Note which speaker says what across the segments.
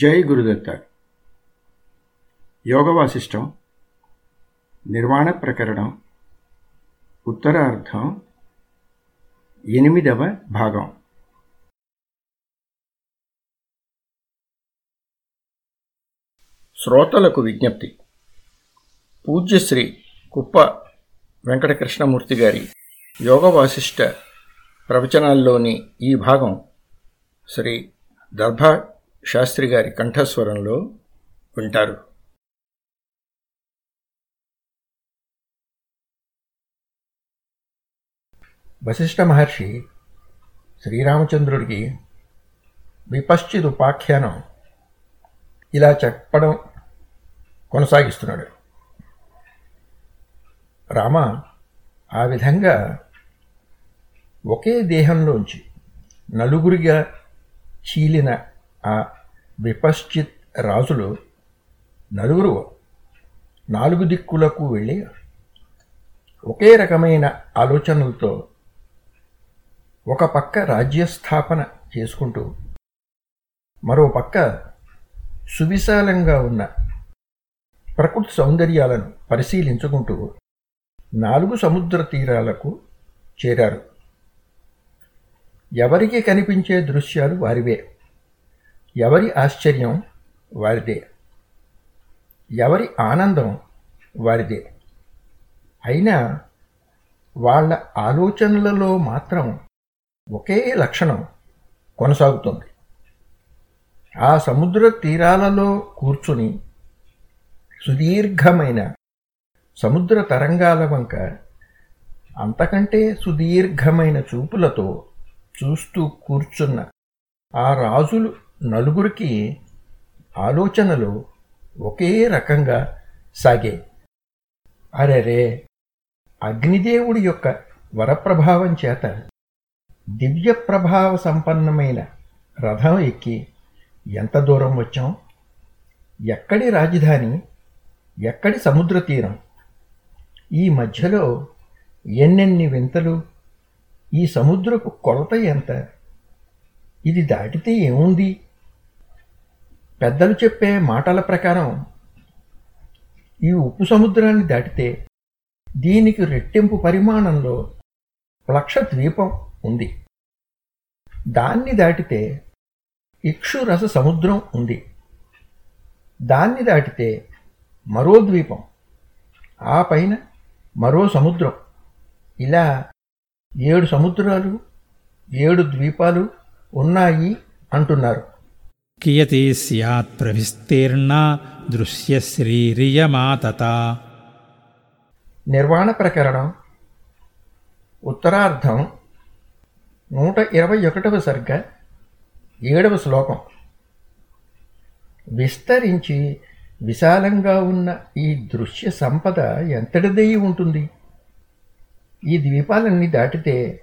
Speaker 1: జై గురుదత్త. యోగ వాసిష్టం నిర్వాణ ప్రకరణం ఉత్తరార్థం ఎనిమిదవ భాగం. శ్రోతలకు విజ్ఞప్తి. పూజ్యశ్రీ కుప్ప వెంకటకృష్ణమూర్తి గారి యోగవాసిష్ట ప్రవచనాల్లోని ఈ భాగం శ్రీ దర్భా శాస్త్రి గారి కంఠస్వరంలో వింటారు వశిష్ఠ మహర్షి శ్రీరామచంద్రుడికి విపశ్చిత్ ఉపాఖ్యానం ఇలా చెప్పడం కొనసాగిస్తున్నాడు. రామ ఆ విధంగా ఒకే దేహంలోంచి నలుగురిగా చీలిన ఆ విపశ్చిత్ రాజులు నలుగురు నాలుగు దిక్కులకు వెళ్ళి ఒకే రకమైన ఆలోచనలతో ఒక పక్క రాజ్యస్థాపన చేసుకుంటూ మరో పక్క సువిశాలంగా ఉన్న ప్రకృతి సౌందర్యాలను పరిశీలించుకుంటూ నాలుగు సముద్ర తీరాలకు చేరారు. ఎవరికి కనిపించే దృశ్యాలు వారివే. ఎవరి ఆశ్చర్యం వారిదే. ఎవరి ఆనందం వారిదే. అయినా వాళ్ళ ఆలోచనలలో మాత్రం ఒకే లక్షణం కొనసాగుతుంది. ఆ సముద్ర తీరాలలో కూర్చుని సుదీర్ఘమైన సముద్ర తరంగాల వంక అంతకంటే సుదీర్ఘమైన చూపులతో చూస్తూ కూర్చున్న ఆ రాజులు నలుగురికి ఆలోచనలు ఒకే రకంగా సాగే అరెరే! అగ్నిదేవుడి యొక్క వరప్రభావం చేత దివ్య ప్రభావ సంపన్నమైన రథం ఎక్కి ఎంత దూరం వచ్చాం? ఎక్కడి రాజధాని? ఎక్కడి సముద్ర తీరం? ఈ మధ్యలో ఎన్నెన్ని వింతలు? ఈ సముద్రపు కొలత ఎంత? ఇది దాటితే ఏముంది? పెద్దలు చెప్పే మాటల ప్రకారం ఈ ఉప్పు సముద్రాన్ని దాటితే దీనికి రెట్టింపు పరిమాణంలో లక్ష ద్వీపం ఉంది. దాన్ని దాటితే ఇక్షురస సముద్రం ఉంది. దాన్ని దాటితే మరో ద్వీపం ఆ పైన మరో సముద్రం. ఇలా ఏడు సముద్రాలు ఏడు ద్వీపాలు ఉన్నాయి అంటున్నారు.
Speaker 2: కియతి స్యాత్ ప్రవిస్తీర్ణ దృశ్యశ్రీరియమాతత
Speaker 1: నిర్వాణ ప్రకరణం. ఉత్తరార్ధం. నూట ఇరవై ఒకటవ సర్గ. ఏడవ శ్లోకం. విస్తరించి విశాలంగా ఉన్న ఈ దృశ్య సంపద ఎంతటిదయి ఉంటుంది? ఈ ద్వీపాలన్నీ దాటితే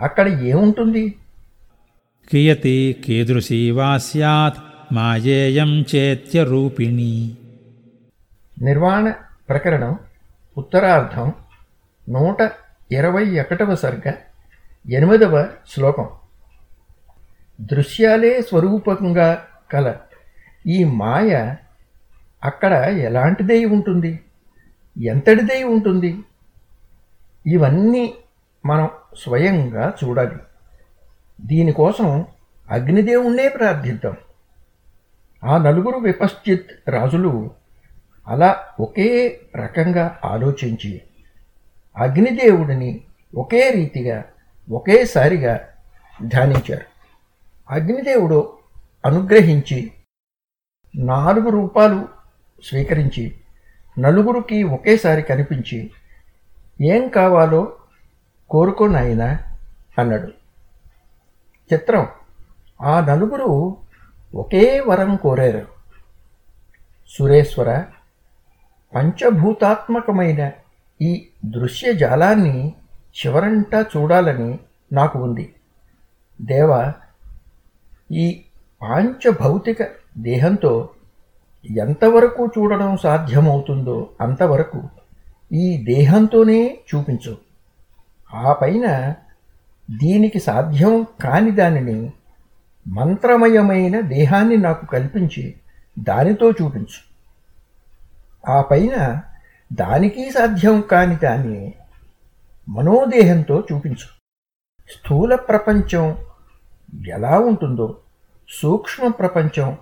Speaker 1: అక్కడ ఏముంటుంది?
Speaker 2: కియతి కీదృశీ వాస్యాత్ మాయేయం మాయేయం చేత్యరూపిణి.
Speaker 1: నిర్వాణ ప్రకరణం ఉత్తరార్ధం నూట ఇరవై ఒకటవ సర్గ ఎనిమిదవ శ్లోకం. దృశ్యాలే స్వరూపంగా కల. ఈ మాయ అక్కడ ఎలాంటిదై ఉంటుంది? ఎంతటిదై ఉంటుంది? ఇవన్నీ మనం స్వయంగా చూడాలి. దీనికోసం అగ్నిదేవుణ్ణే ప్రార్థిద్దాం. ఆ నలుగురు విపశ్చిత్ రాజులు అలా ఒకే రకంగా ఆలోచించి అగ్నిదేవుడిని ఒకే రీతిగా ఒకేసారిగా ధ్యానించారు. అగ్నిదేవుడు అనుగ్రహించి నాలుగు రూపాలు స్వీకరించి నలుగురికి ఒకేసారి కనిపించి ఏం కావాలో కోరుకోనాయనా అన్నాడు. చిత్రం. ఆ నలుగురు ఒకే వరం కోరారు. సురేశ్వర పంచభూతాత్మకమైన ఈ దృశ్య జాలాన్ని చివరంటా చూడాలని నాకు ఉంది. దేవ ఈ పాంచభౌతిక దేహంతో ఎంతవరకు చూడడం సాధ్యమవుతుందో అంతవరకు ఈ దేహంతోనే చూపించు. ఆ పైన దీనికి సాధ్యం కాని దానిని మంత్రమయమైన దేహాన్ని నాకు కల్పించి దానితో చూపించు. ఆ పైన దానికి సాధ్యం కాని దాన్ని మనోదేహంతో చూపించు. స్థూల ప్రపంచం ఎలా ఉంటుందో సూక్ష్మ ప్రపంచం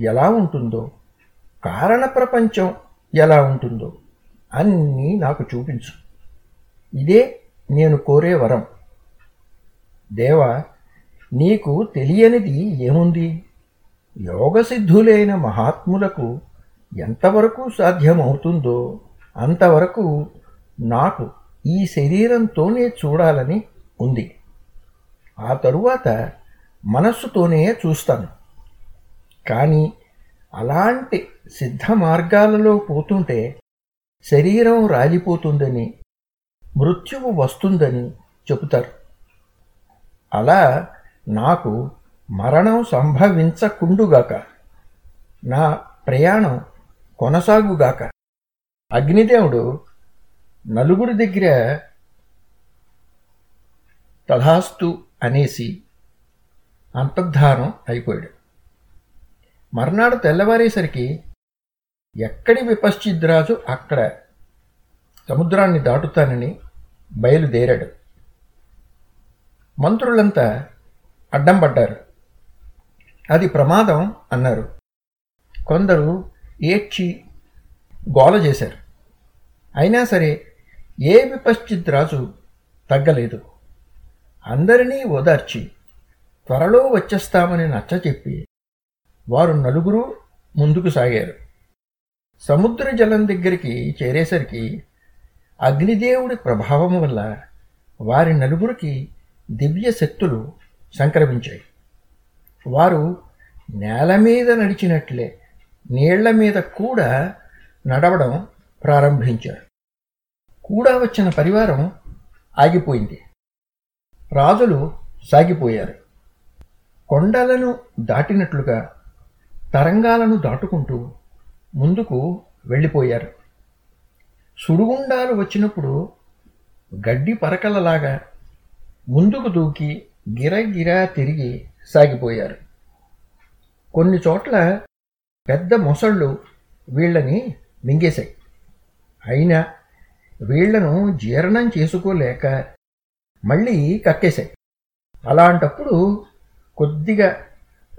Speaker 1: ఎలా ఉంటుందో కారణ ప్రపంచం ఎలా ఉంటుందో అన్నీ నాకు చూపించు. ఇదే నేను కోరే వరం. దేవా నీకు తెలియనిది ఏముంది? యోగసిద్ధులైన మహాత్ములకు ఎంతవరకు సాధ్యమవుతుందో అంతవరకు నాకు ఈ శరీరంతోనే చూడాలని ఉంది. ఆ తరువాత మనస్సుతోనే చూస్తాను. కానీ అలాంటి సిద్ధ మార్గాలలో పోతుంటే శరీరం రాలిపోతుందని మృత్యువు వస్తుందని చెబుతారు. అలా నాకు మరణం సంభవించకుండుగాక నా ప్రయాణం కొనసాగుగాక. అగ్నిదేవుడు నలుగురి దగ్గర తథాస్తు అనేసి అంతర్ధానం అయిపోయాడు. మర్నాడు తెల్లవారేసరికి ఎక్కడి విపశ్చిద్రాజు అక్కడ సముద్రాన్ని దాటుతానని బయలుదేరాడు. మంత్రులంతా అడ్డం పడ్డారు. అది ప్రమాదం అన్నారు. కొందరు ఏడ్చి గోల చేశారు. అయినా సరే ఏ విపశ్చిత్ రాజు తగ్గలేదు. అందరినీ ఓదార్చి త్వరలో వచ్చేస్తామని నచ్చచెప్పి వారు నలుగురు ముందుకు సాగారు. సముద్ర జలం దగ్గరికి చేరేసరికి అగ్నిదేవుడి ప్రభావం వల్ల వారి నలుగురికి దివ్య శక్తులు సంక్రమించాయి. వారు నేల మీద నడిచినట్లే నీళ్ళ మీద కూడా నడవడం ప్రారంభించారు. కూడా వచ్చిన పరివారం ఆగిపోయింది. రాజులు సాగిపోయారు. కొండలను దాటినట్లుగా తరంగాలను దాటుకుంటూ ముందుకు వెళ్ళిపోయారు. సుడుగుండాలు వచ్చినప్పుడు గడ్డి పరకలలాగా ముందుకు దూకి గిరగిరా తిరిగి సాగిపోయారు. కొన్ని చోట్ల పెద్ద మొసళ్ళు వీళ్ళని మింగేశాయి. అయినా వీళ్ళను జీర్ణం చేసుకోలేక మళ్ళీ కక్కేశాయి. అలాంటప్పుడు కొద్దిగా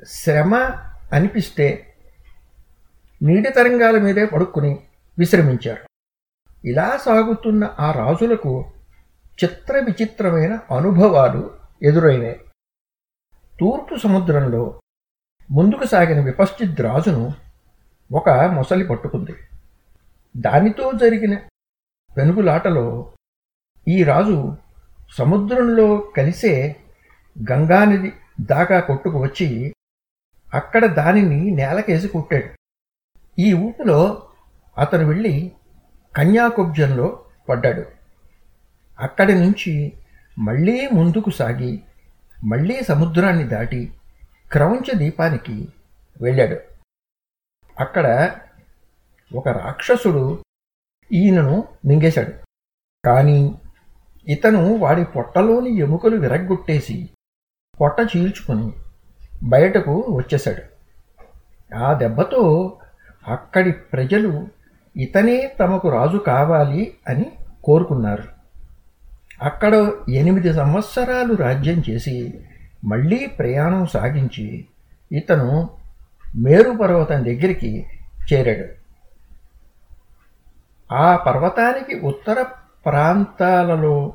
Speaker 1: శ్రమ అనిపిస్తే నీటి తరంగాల మీదే పడుక్కుని విశ్రమించారు. ఇలా సాగుతున్న ఆ రాజులకు చిత్ర విచిత్రమైన అనుభవాలు ఎదురైనాయి. తూర్పు సముద్రంలో ముందుకు సాగిన విపశ్చిత్ రాజును ఒక మొసలి పట్టుకుంది. దానితో జరిగిన పెనుగులాటలో ఈ రాజు సముద్రంలో కలిసే గంగానది దాకా కొట్టుకు వచ్చి అక్కడ దానిని నేలకేసి కుట్టాడు. ఈ ఊపులో అతను వెళ్ళి కన్యాకుబ్జంలో పడ్డాడు. అక్కడి నుంచి మళ్ళీ ముందుకు సాగి మళ్ళీ సముద్రాన్ని దాటి క్రౌంచ దీపానికి వెళ్ళాడు. అక్కడ ఒక రాక్షసుడు ఈయనను మింగేశాడు. కానీ ఇతను వాడి పొట్టలోని ఎముకలు విరగ్గొట్టేసి పొట్ట చీల్చుకుని బయటకు వచ్చేశాడు. ఆ దెబ్బతో అక్కడి ప్రజలు ఇతనే తమకు రాజు కావాలి అని కోరుకున్నారు. అక్కడ ఎనిమిది సంవత్సరాలు రాజ్యం చేసి మళ్ళీ ప్రయాణం సాగించి ఇతను మేరు పర్వతం దగ్గరికి చేరాడు. ఆ పర్వతానికి ఉత్తర ప్రాంతాలలో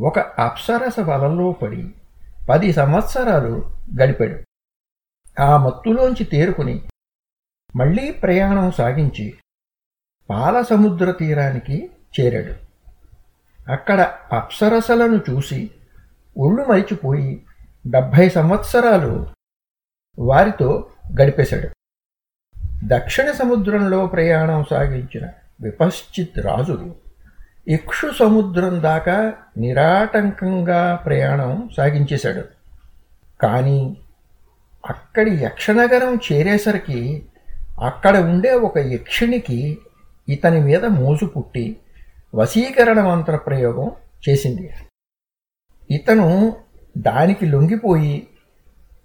Speaker 1: ఒక అప్సరస వలలో పడి పది సంవత్సరాలు గడిపాడు. ఆ మత్తులోంచి తేరుకుని మళ్ళీ ప్రయాణం సాగించి పాల సముద్ర తీరానికి చేరాడు. అక్కడ అప్సరసలను చూసి ఒళ్ళు మరిచిపోయి డెబ్భై సంవత్సరాలు వారితో గడిపేశాడు. దక్షిణ సముద్రంలో ప్రయాణం సాగించిన విపశ్చిత్ రాజు ఇక్షు సముద్రం దాకా నిరాటంకంగా ప్రయాణం సాగించేశాడు. కానీ అక్కడి యక్షనగరం చేరేసరికి అక్కడ ఉండే ఒక యక్షిణికి ఇతని మీద మోజు పుట్టి వశీకరణ మంత్ర ప్రయోగం చేసింది. ఇతను దానికి లొంగిపోయి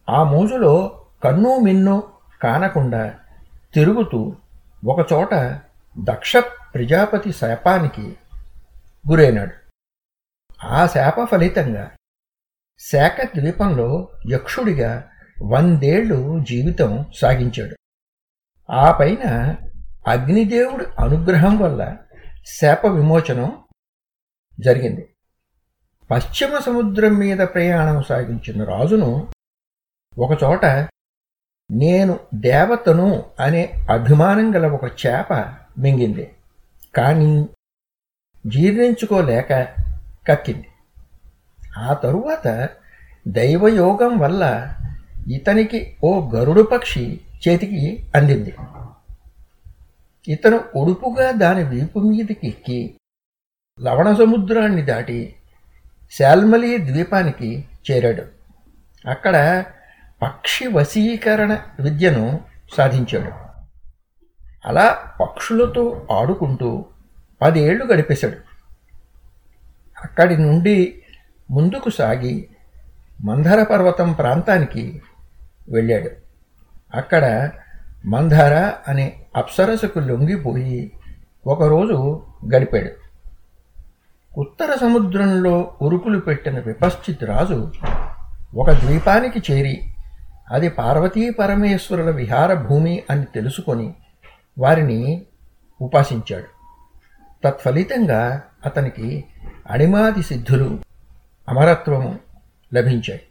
Speaker 1: ఆ మోజులో కన్ను మిన్ను కానకుండా తిరుగుతూ ఒకచోట దక్ష ప్రజాపతి శాపానికి గురైనాడు. ఆ శాప ఫలితంగా శాఖ ద్వీపంలో యక్షుడిగా వందేళ్ళు జీవితం సాగించాడు. ఆ పైన అగ్నిదేవుడి అనుగ్రహం వల్ల శాప విమోచనం జరిగింది. పశ్చిమ సముద్రం మీద ప్రయాణం సాగించిన రాజును ఒకచోట నేను దేవతను అనే అభిమానం గల ఒక చేప మింగింది. కానీ జీర్ణించుకోలేక కక్కింది. ఆ తరువాత దైవయోగం వల్ల ఇతనికి ఓ గరుడు పక్షి చేతికి అందింది. ఇతను ఒడుపుగా దాని వీపు మీదకి ఎక్కి లవణ సముద్రాన్ని దాటి శాల్మలి ద్వీపానికి చేరాడు. అక్కడ పక్షి వశీకరణ విద్యను సాధించాడు. అలా పక్షులతో ఆడుకుంటూ పదేళ్ళు గడిపేశాడు. అక్కడి నుండి ముందుకు సాగి మందర పర్వతం ప్రాంతానికి వెళ్ళాడు. అక్కడ మందార అనే అప్సరసకు లొంగిపోయి ఒకరోజు గడిపాడు. ఉత్తర సముద్రంలో ఉరుకులు పెట్టిన విపశ్చిత్ రాజు ఒక ద్వీపానికి చేరి అది పార్వతీ పరమేశ్వరుల విహార భూమి అని తెలుసుకొని వారిని ఉపాసించాడు. తత్ఫలితంగా అతనికి అణిమాది సిద్ధులు అమరత్వము లభించాయి.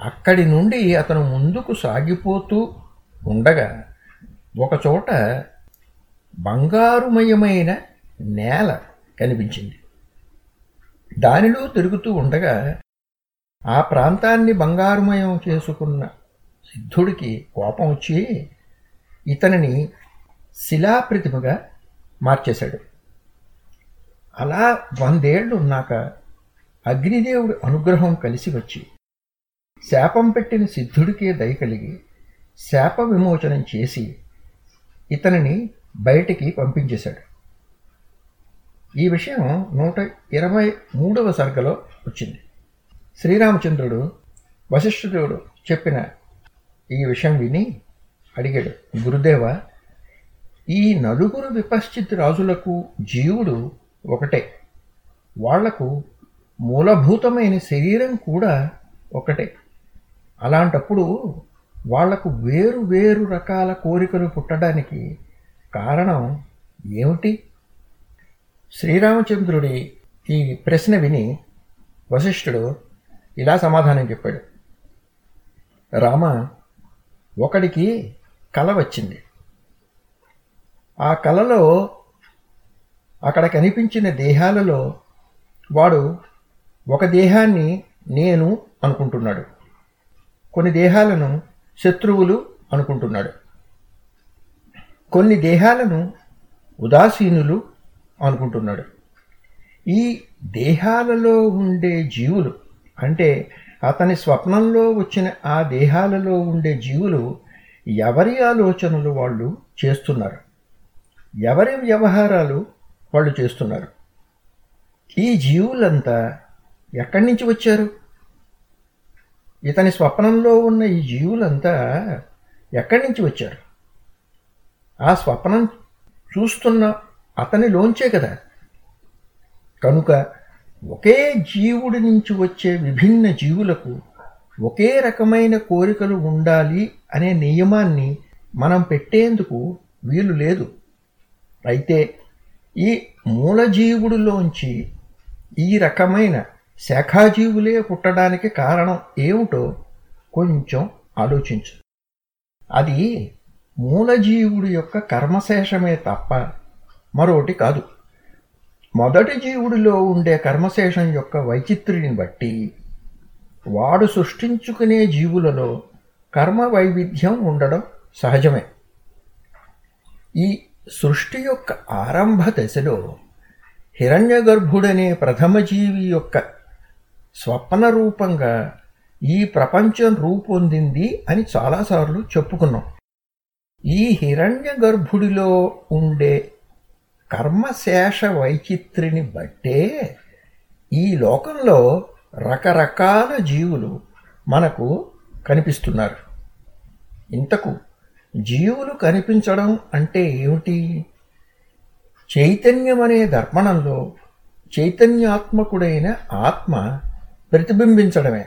Speaker 1: అక్కడి నుండి అతను ముందుకు సాగిపోతూ ఉండగా ఒకచోట బంగారుమయమైన నేల కనిపించింది. దానిలో తిరుగుతూ ఉండగా ఆ ప్రాంతాన్ని బంగారుమయం చేసుకున్న సిద్ధుడికి కోపం వచ్చి ఇతనిని శిలాప్రతిమగా మార్చేశాడు. అలా వందేళ్ళు ఉన్నాక అగ్నిదేవుడి అనుగ్రహం కలిసి వచ్చి శాపం పెట్టిన సిద్ధుడికే దయ కలిగి శాప విమోచనం చేసి ఇతనిని బయటికి పంపించేశాడు. ఈ విషయం నూట ఇరవై మూడవ సర్గలో వచ్చింది. శ్రీరామచంద్రుడు వశిష్ఠుడు చెప్పిన ఈ విషయం విని అడిగాడు గురుదేవ ఈ నలుగురు విపశ్చిత్ రాజులకు జీవుడు ఒకటే. వాళ్ళకు మూలభూతమైన శరీరం కూడా ఒకటే. అలాంటప్పుడు వాళ్ళకు వేరు వేరు రకాల కోరికలు పుట్టడానికి కారణం ఏమిటి? శ్రీరామచంద్రుడి ఈ ప్రశ్న విని వశిష్ఠుడు ఇలా సమాధానం చెప్పాడు. రామ ఒకడికి కల వచ్చింది. ఆ కలలో అక్కడ కనిపించిన దేహాలలో వాడు ఒక దేహాన్ని నేను అనుకుంటున్నాడు. కొన్ని దేహాలను శత్రువులు అనుకుంటున్నాడు. కొన్ని దేహాలను ఉదాసీనులు అనుకుంటున్నాడు. ఈ దేహాలలో ఉండే జీవులు అంటే అతని స్వప్నంలో వచ్చిన ఆ దేహాలలో ఉండే జీవులు ఎవరి ఆలోచనలు వాళ్ళు చేస్తున్నారు? ఎవరి వ్యవహారాలు వాళ్ళు చేస్తున్నారు? ఈ జీవులంతా ఎక్కడి నుంచి వచ్చారు? ఇతని స్వప్నంలో ఉన్న ఈ జీవులంతా ఎక్కడి నుంచి వచ్చారు? ఆ స్వప్నం చూస్తున్న అతనిలోంచే కదా. కనుక ఒకే జీవుడి నుంచి వచ్చే విభిన్న జీవులకు ఒకే రకమైన కోరికలు ఉండాలి అనే నియమాన్ని మనం పెట్టేందుకు వీలు లేదు. అయితే ఈ మూలజీవుడిలోంచి ఈ రకమైన శాఖాజీవులే పుట్టడానికి కారణం ఏమిటో కొంచెం ఆలోచించు. అది మూలజీవుడి యొక్క కర్మశేషమే తప్ప మరోటి కాదు. మొదటి జీవుడిలో ఉండే కర్మశేషం యొక్క వైచిత్రిని బట్టి వాడు సృష్టించుకునే జీవులలో కర్మ వైవిధ్యం ఉండడం సహజమే. ఈ సృష్టి యొక్క ఆరంభ దశలో హిరణ్యగర్భుడనే ప్రథమ జీవి యొక్క స్వప్న రూపంగా ఈ ప్రపంచం రూపొందింది అని చాలాసార్లు చెప్పుకున్నాం. ఈ హిరణ్య గర్భుడిలో ఉండే కర్మశేష వైచిత్రిని బట్టే ఈ లోకంలో రకరకాల జీవులు మనకు కనిపిస్తున్నారు. ఇంతకు జీవులు కనిపించడం అంటే ఏమిటి? చైతన్యం అనే దర్పణంలో చైతన్యాత్మకుడైన ఆత్మ ప్రతిబింబించడమే.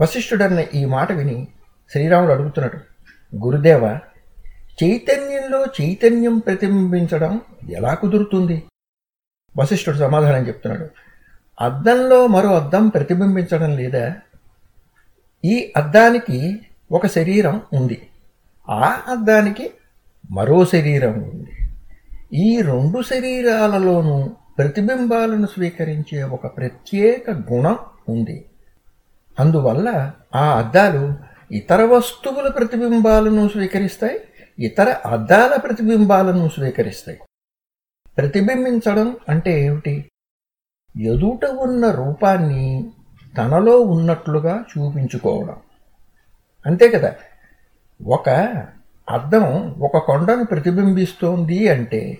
Speaker 1: వశిష్ఠుడన్న ఈ మాట విని శ్రీరాముడు అడుగుతున్నాడు గురుదేవ చైతన్యంలో చైతన్యం ప్రతిబింబించడం ఎలా కుదురుతుంది? వశిష్ఠుడు సమాధానం చెప్తున్నాడు అద్దంలో మరో అద్దం ప్రతిబింబించడం లేదా? ఈ అద్దానికి ఒక శరీరం ఉంది. ఆ అద్దానికి మరో శరీరం ఉంది. ఈ రెండు శరీరాలలోనూ ప్రతిబింబాలను స్వీకరించే ఒక ప్రత్యేక గుణం ఉంది. అందువల్ల ఆ అద్దాలు ఇతర వస్తువుల ప్రతిబింబాలను స్వీకరిస్తాయి ఇతర అద్దాల ప్రతిబింబాలను స్వీకరిస్తాయి. ప్రతిబింబించడం అంటే ఏమిటి? ఎదుట ఉన్న రూపాన్ని తనలో ఉన్నట్లుగా చూపించుకోవడం. అంతే కదా? ఒక అద్దం ఒక కొండను ప్రతిబింబిస్తోంది అంటే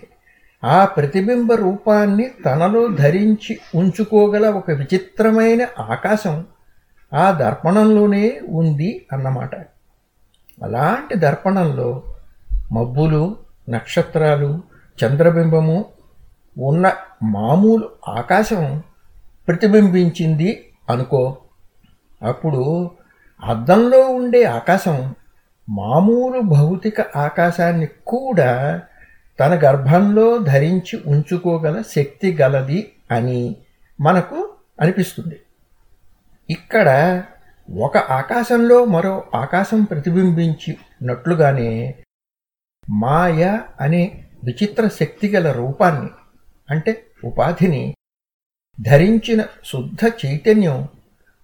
Speaker 1: ఆ ప్రతిబింబ రూపాన్ని తనలో ధరించి ఉంచుకోగల ఒక విచిత్రమైన ఆకాశం ఆ దర్పణంలోనే ఉంది అన్నమాట. అలాంటి దర్పణంలో మబ్బులు నక్షత్రాలు చంద్రబింబము ఉన్న మామూలు ఆకాశం ప్రతిబింబించింది అనుకో. అప్పుడు అద్దంలో ఉండే ఆకాశం మామూలు భౌతిక ఆకాశాన్ని కూడా తన గర్భంలో ధరించి ఉంచుకోగల శక్తి గలది అని మనకు అనిపిస్తుంది. ఇక్కడ ఒక ఆకాశంలో మరో ఆకాశం ప్రతిబింబించినట్లుగానే మాయ అనే విచిత్ర శక్తి గల రూపాన్ని అంటే ఉపాధిని ధరించిన శుద్ధ చైతన్యం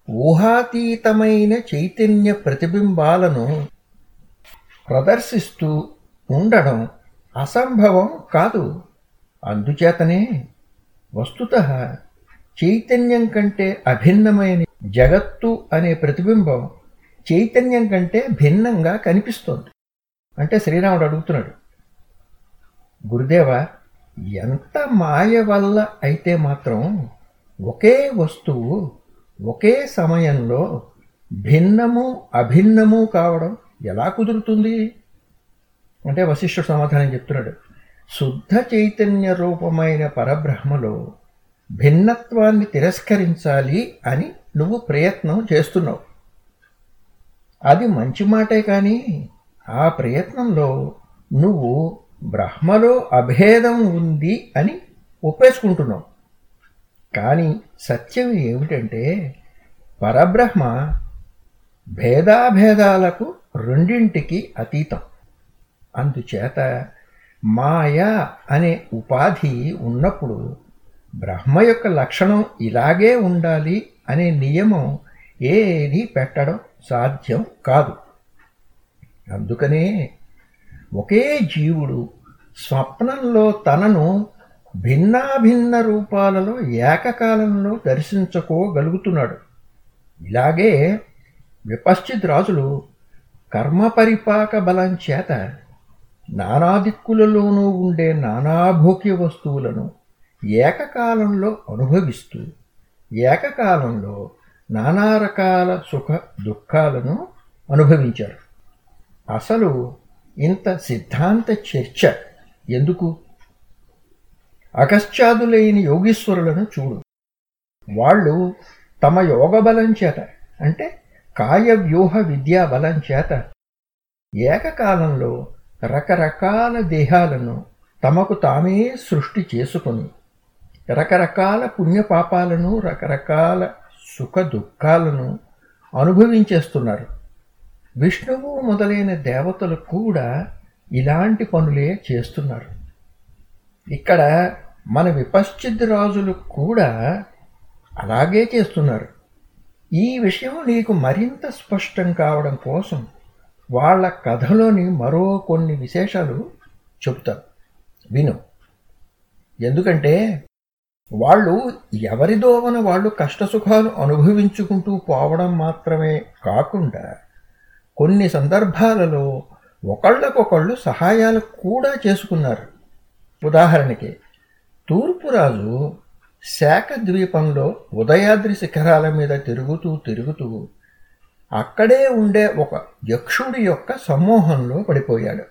Speaker 1: ఊహాతీతమైన చైతన్య ప్రతిబింబాలను ప్రదర్శిస్తూ ఉండడం అసంభవం కాదు. అందుచేతనే వస్తుత చైతన్యం కంటే అభిన్నమైన జగత్తు అనే ప్రతిబింబం చైతన్యం కంటే భిన్నంగా కనిపిస్తోంది. అంటే శ్రీరాముడు అడుగుతున్నాడు గురుదేవ ఎంత మాయ వల్ల అయితే మాత్రం ఒకే వస్తువు ఒకే సమయంలో భిన్నము అభిన్నము కావడం ఎలా కుదురుతుంది? అంటే వశిష్ఠుడు సమాధానం చెప్తున్నాడు. శుద్ధ చైతన్య రూపమైన పరబ్రహ్మలో భిన్నత్వాన్ని తిరస్కరించాలి అని నువ్వు ప్రయత్నం చేస్తున్నావు. అది మంచి మాటే కానీ ఆ ప్రయత్నంలో నువ్వు బ్రహ్మలో అభేదం ఉంది అని ఒప్పేసుకుంటున్నావు. కానీ సత్యం ఏమిటంటే పరబ్రహ్మ భేదాభేదాలకు రెండింటికి అతీతం. అందుచేత మాయ అనే ఉపాధి ఉన్నప్పుడు బ్రహ్మ యొక్క లక్షణం ఇలాగే ఉండాలి అనే నియమం ఏది పెట్టడం సాధ్యం కాదు. అందుకనే ఒకే జీవుడు స్వప్నంలో తనను భిన్నాభిన్న రూపాలలో ఏకకాలంలో దర్శించుకోగలుగుతున్నాడు. ఇలాగే విపశ్చిత్ రాజులు కర్మపరిపాక బలం చేత నానాదిక్కులలోనూ ఉండే నానాభోగ్య వస్తువులను ఏకకాలంలో అనుభవిస్తూ ఏకకాలంలో నానా రకాల సుఖ దుఃఖాలను అనుభవించారు. అసలు ఇంత సిద్ధాంత చర్చ ఎందుకు? అకశ్చాదులైన యోగీశ్వరులను చూడు. వాళ్ళు తమ యోగ బలం చేత అంటే కాయ వ్యూహ విద్యా బలం చేత ఏకకాలంలో రకరకాల దేహాలను తమకు తామే సృష్టి చేసుకొని రకరకాల పుణ్యపాపాలను రకరకాల సుఖ దుఃఖాలను అనుభవించేస్తున్నారు. విష్ణువు మొదలైన దేవతలు కూడా ఇలాంటి పనులే చేస్తున్నారు. ఇక్కడ మన విపశ్చిద్ రాజులు కూడా అలాగే చేస్తున్నారు. ఈ విషయం నీకు మరింత స్పష్టం కావడం కోసం వాళ్ళ కథలోని మరో కొన్ని విశేషాలు చెప్తారు విను. ఎందుకంటే వాళ్ళు ఎవరి దోవన వాళ్ళు కష్టసుఖాలు అనుభవించుకుంటూ పోవడం మాత్రమే కాకుండా కొన్ని సందర్భాలలో ఒకళ్ళకొకళ్ళు సహాయాలు కూడా చేసుకున్నారు. ఉదాహరణకి తూర్పురాజు శాఖ ద్వీపంలో ఉదయాద్రి శిఖరాల మీద తిరుగుతూ తిరుగుతూ అక్కడే ఉండే ఒక యక్షుడి యొక్క సమ్మోహంలో పడిపోయాడు.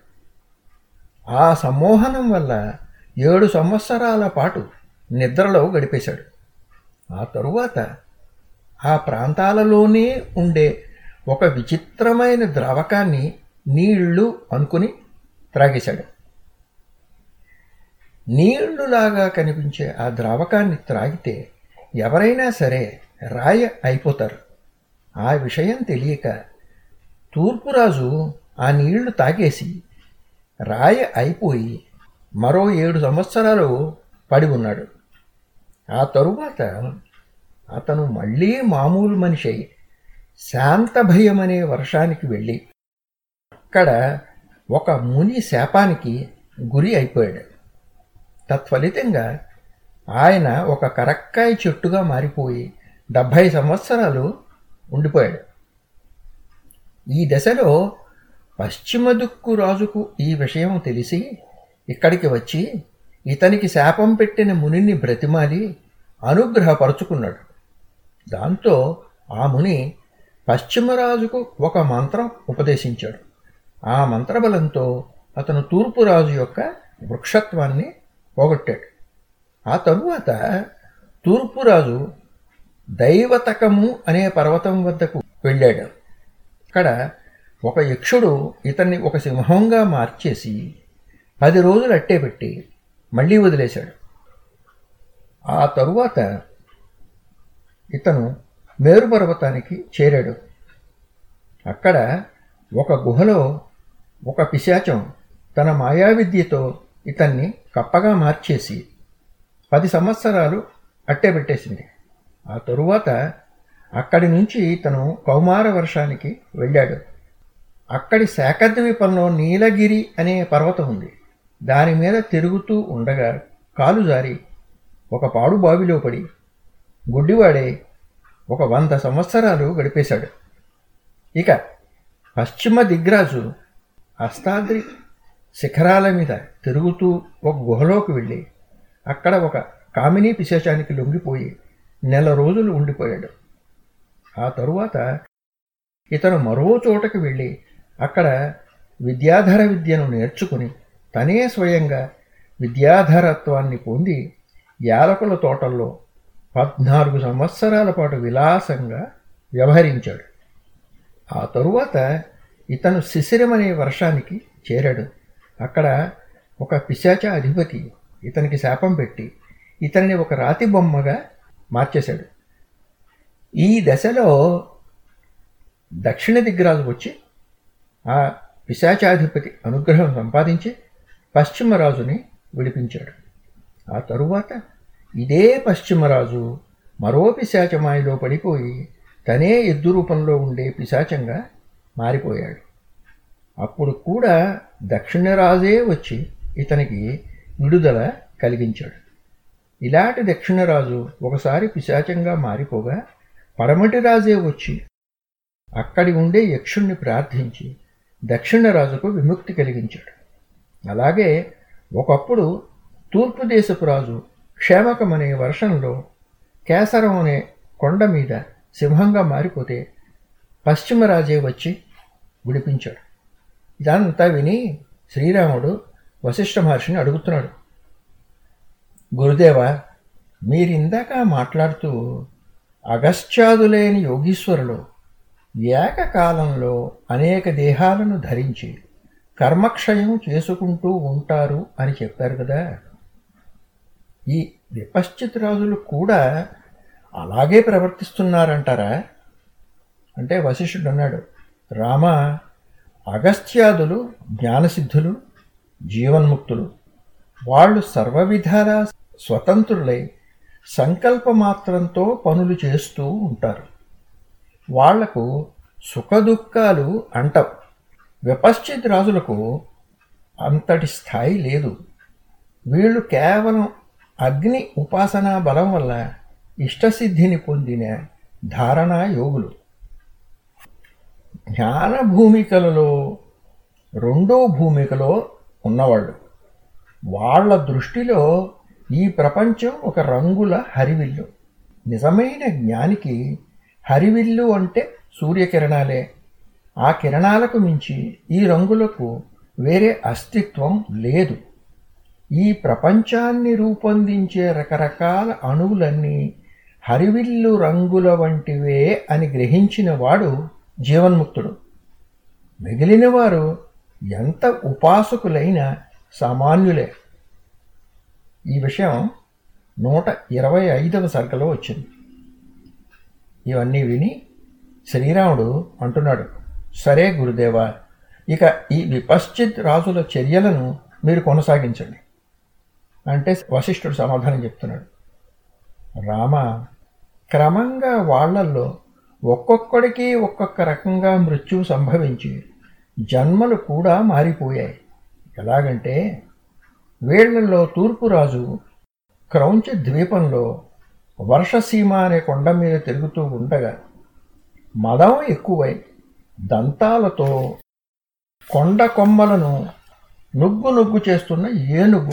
Speaker 1: ఆ సమ్మోహనం వల్ల ఏడు సంవత్సరాల పాటు నిద్రలో గడిపేశాడు. ఆ తరువాత ఆ ప్రాంతాలలోనే ఉండే ఒక విచిత్రమైన ద్రావకాన్ని నీళ్ళు అనుకుని త్రాగేశాడు. నీళ్ళులాగా కనిపించే ఆ ద్రావకాన్ని త్రాగితే ఎవరైనా సరే రాయ అయిపోతారు. ఆ విషయం తెలియక తూర్పురాజు ఆ నీళ్ళు తాకేసి రాయ అయిపోయి మరో ఏడు సంవత్సరాలు పడి ఉన్నాడు. ఆ తరువాత అతను మళ్ళీ మామూలు మనిషి అయి శాంతభయం అనే వర్షానికి వెళ్ళి అక్కడ ఒక ముని శాపానికి గురి అయిపోయాడు. తత్ఫలితంగా ఆయన ఒక కరక్కాయ చెట్టుగా మారిపోయి డెబ్భై సంవత్సరాలు ఉండిపోయాడు. ఈ దశలో పశ్చిమ దుక్కు రాజుకు ఈ విషయం తెలిసి ఇక్కడికి వచ్చి ఇతనికి శాపం పెట్టిన మునిని బ్రతిమాలి అనుగ్రహపరుచుకున్నాడు. దాంతో ఆ ముని పశ్చిమరాజుకు ఒక మంత్రం ఉపదేశించాడు. ఆ మంత్రబలంతో అతను తూర్పు రాజు యొక్క వృక్షత్వాన్ని పోగొట్టాడు. ఆ తరువాత తూర్పురాజు దైవతకము అనే పర్వతం వద్దకు వెళ్ళాడు. అక్కడ ఒక యక్షుడు ఇతన్ని ఒక సింహంగా మార్చేసి పది రోజులు అట్టే పెట్టి మళ్ళీ వదిలేశాడు. ఆ తరువాత ఇతను మేరు పర్వతానికి చేరాడు. అక్కడ ఒక గుహలో ఒక పిశాచం తన మాయావిద్యతో ఇతన్ని కప్పగా మార్చేసి పది సంవత్సరాలు అట్టే పెట్టేసింది. ఆ తరువాత అక్కడి నుంచి తను కౌమార వర్షానికి వెళ్ళాడు. అక్కడి శాఖద్వీపంలో నీలగిరి అనే పర్వతం ఉంది. దాని మీద తిరుగుతూ ఉండగా కాలు జారి ఒక పాడు బావిలో పడి గుడ్డివాడే ఒక వంద సంవత్సరాలు గడిపేశాడు. ఇక పశ్చిమ దిగ్రాజు అస్తాద్రి శిఖరాల మీద తిరుగుతూ ఒక గుహలోకి వెళ్ళి అక్కడ ఒక కామినీ విశేషానికి లొంగిపోయి నెల రోజులు ఉండిపోయాడు. ఆ తరువాత ఇతను మరో చోటకి వెళ్ళి అక్కడ విద్యాధర విద్యను నేర్చుకుని తనే స్వయంగా విద్యాధరత్వాన్ని పొంది యాలకుల తోటల్లో పద్నాలుగు సంవత్సరాల పాటు విలాసంగా వ్యవహరించాడు. ఆ తరువాత ఇతను శిశిరమనే వర్షానికి చేరాడు. అక్కడ ఒక పిశాచ అధిపతి ఇతనికి శాపం పెట్టి ఇతనిని ఒక రాతి బొమ్మగా మార్చేశాడు. ఈ దశలో దక్షిణ దిగ్గరాజు వచ్చి ఆ పిశాచాధిపతి అనుగ్రహం సంపాదించి పశ్చిమరాజుని విడిపించాడు. ఆ తరువాత ఇదే పశ్చిమరాజు మరో పిశాచమాయిలో పడిపోయి తనే ఎద్దు రూపంలో ఉండే పిశాచంగా మారిపోయాడు. అప్పుడు కూడా దక్షిణరాజే వచ్చి ఇతనికి విడుదల కలిగించాడు. ఇలాంటి దక్షిణరాజు ఒకసారి పిశాచంగా మారిపోగా పడమటి రాజే వచ్చి అక్కడి ఉండే యక్షుణ్ణి ప్రార్థించి దక్షిణరాజుకు విముక్తి కలిగించాడు. అలాగే ఒకప్పుడు తూర్పు దేశపు రాజు క్షేమకం అనే వర్షంలో కేసరం అనే కొండ మీద సింహంగా మారిపోతే పశ్చిమరాజే వచ్చి విడిపించాడు. ఇదంతా విని శ్రీరాముడు వశిష్ఠ మహర్షిని అడుగుతున్నాడు. గురుదేవ మీరిందాక మాట్లాడుతూ అగస్త్యాదులేని యోగీశ్వరులు ఏకకాలంలో అనేక దేహాలను ధరించి కర్మక్షయం చేసుకుంటూ ఉంటారు అని చెప్పారు కదా. ఈ విపశ్చిత్ రాజులు కూడా అలాగే ప్రవర్తిస్తున్నారంటారా? అంటే వశిష్ఠుడు అన్నాడు రామ అగస్త్యాదులు జ్ఞానసిద్ధులు జీవన్ముక్తులు. వాళ్ళు సర్వవిధాల స్వతంత్రులై సంకల్పమాత్రంతో పనులు చేస్తూ ఉంటారు. వాళ్ళకు సుఖదుఖాలు అంటవు. విపశ్చిత్ రాజులకు అంతటి స్థాయి లేదు. వీళ్ళు కేవలం అగ్ని ఉపాసనా బలం వల్ల ఇష్టసిద్ధిని పొందిన ధారణా యోగులు. జ్ఞాన భూమికలలో రెండో భూమికలో ఉన్నవాళ్ళు వాళ్ళ దృష్టిలో ఈ ప్రపంచం ఒక రంగుల హరివిల్లు. నిజమైన జ్ఞానికి హరివిల్లు అంటే సూర్యకిరణాలే. ఆ కిరణాలకు మించి ఈ రంగులకు వేరే అస్తిత్వం లేదు. ఈ ప్రపంచాన్ని రూపొందించే రకరకాల అణువులన్నీ హరివిల్లు రంగుల వంటివే అని గ్రహించిన వాడు జీవన్ముక్తుడు. మిగిలిన వారు ఎంత ఉపాసకులైన సామాన్యులే. ఈ విషయం నూట ఇరవై ఐదవ సరుకలో వచ్చింది. ఇవన్నీ విని శ్రీరాముడు అంటున్నాడు సరే గురుదేవా ఇక ఈ విపశ్చిత్ రాజుల చర్యలను మీరు కొనసాగించండి. అంటే వశిష్ఠుడు సమాధానం చెప్తున్నాడు రామ క్రమంగా వాళ్ళల్లో ఒక్కొక్కడికి ఒక్కొక్క రకంగా మృత్యువు సంభవించి జన్మలు కూడా మారిపోయాయి. ఎలాగంటే వీళ్ళలో తూర్పు రాజు క్రౌంచ ద్వీపంలో వర్షసీమ అనే కొండ మీద తిరుగుతూ ఉండగా మదం ఎక్కువై దంతాలతో కొండ కొమ్మలను నుగ్గు నుగ్గు చేస్తున్న ఏనుగు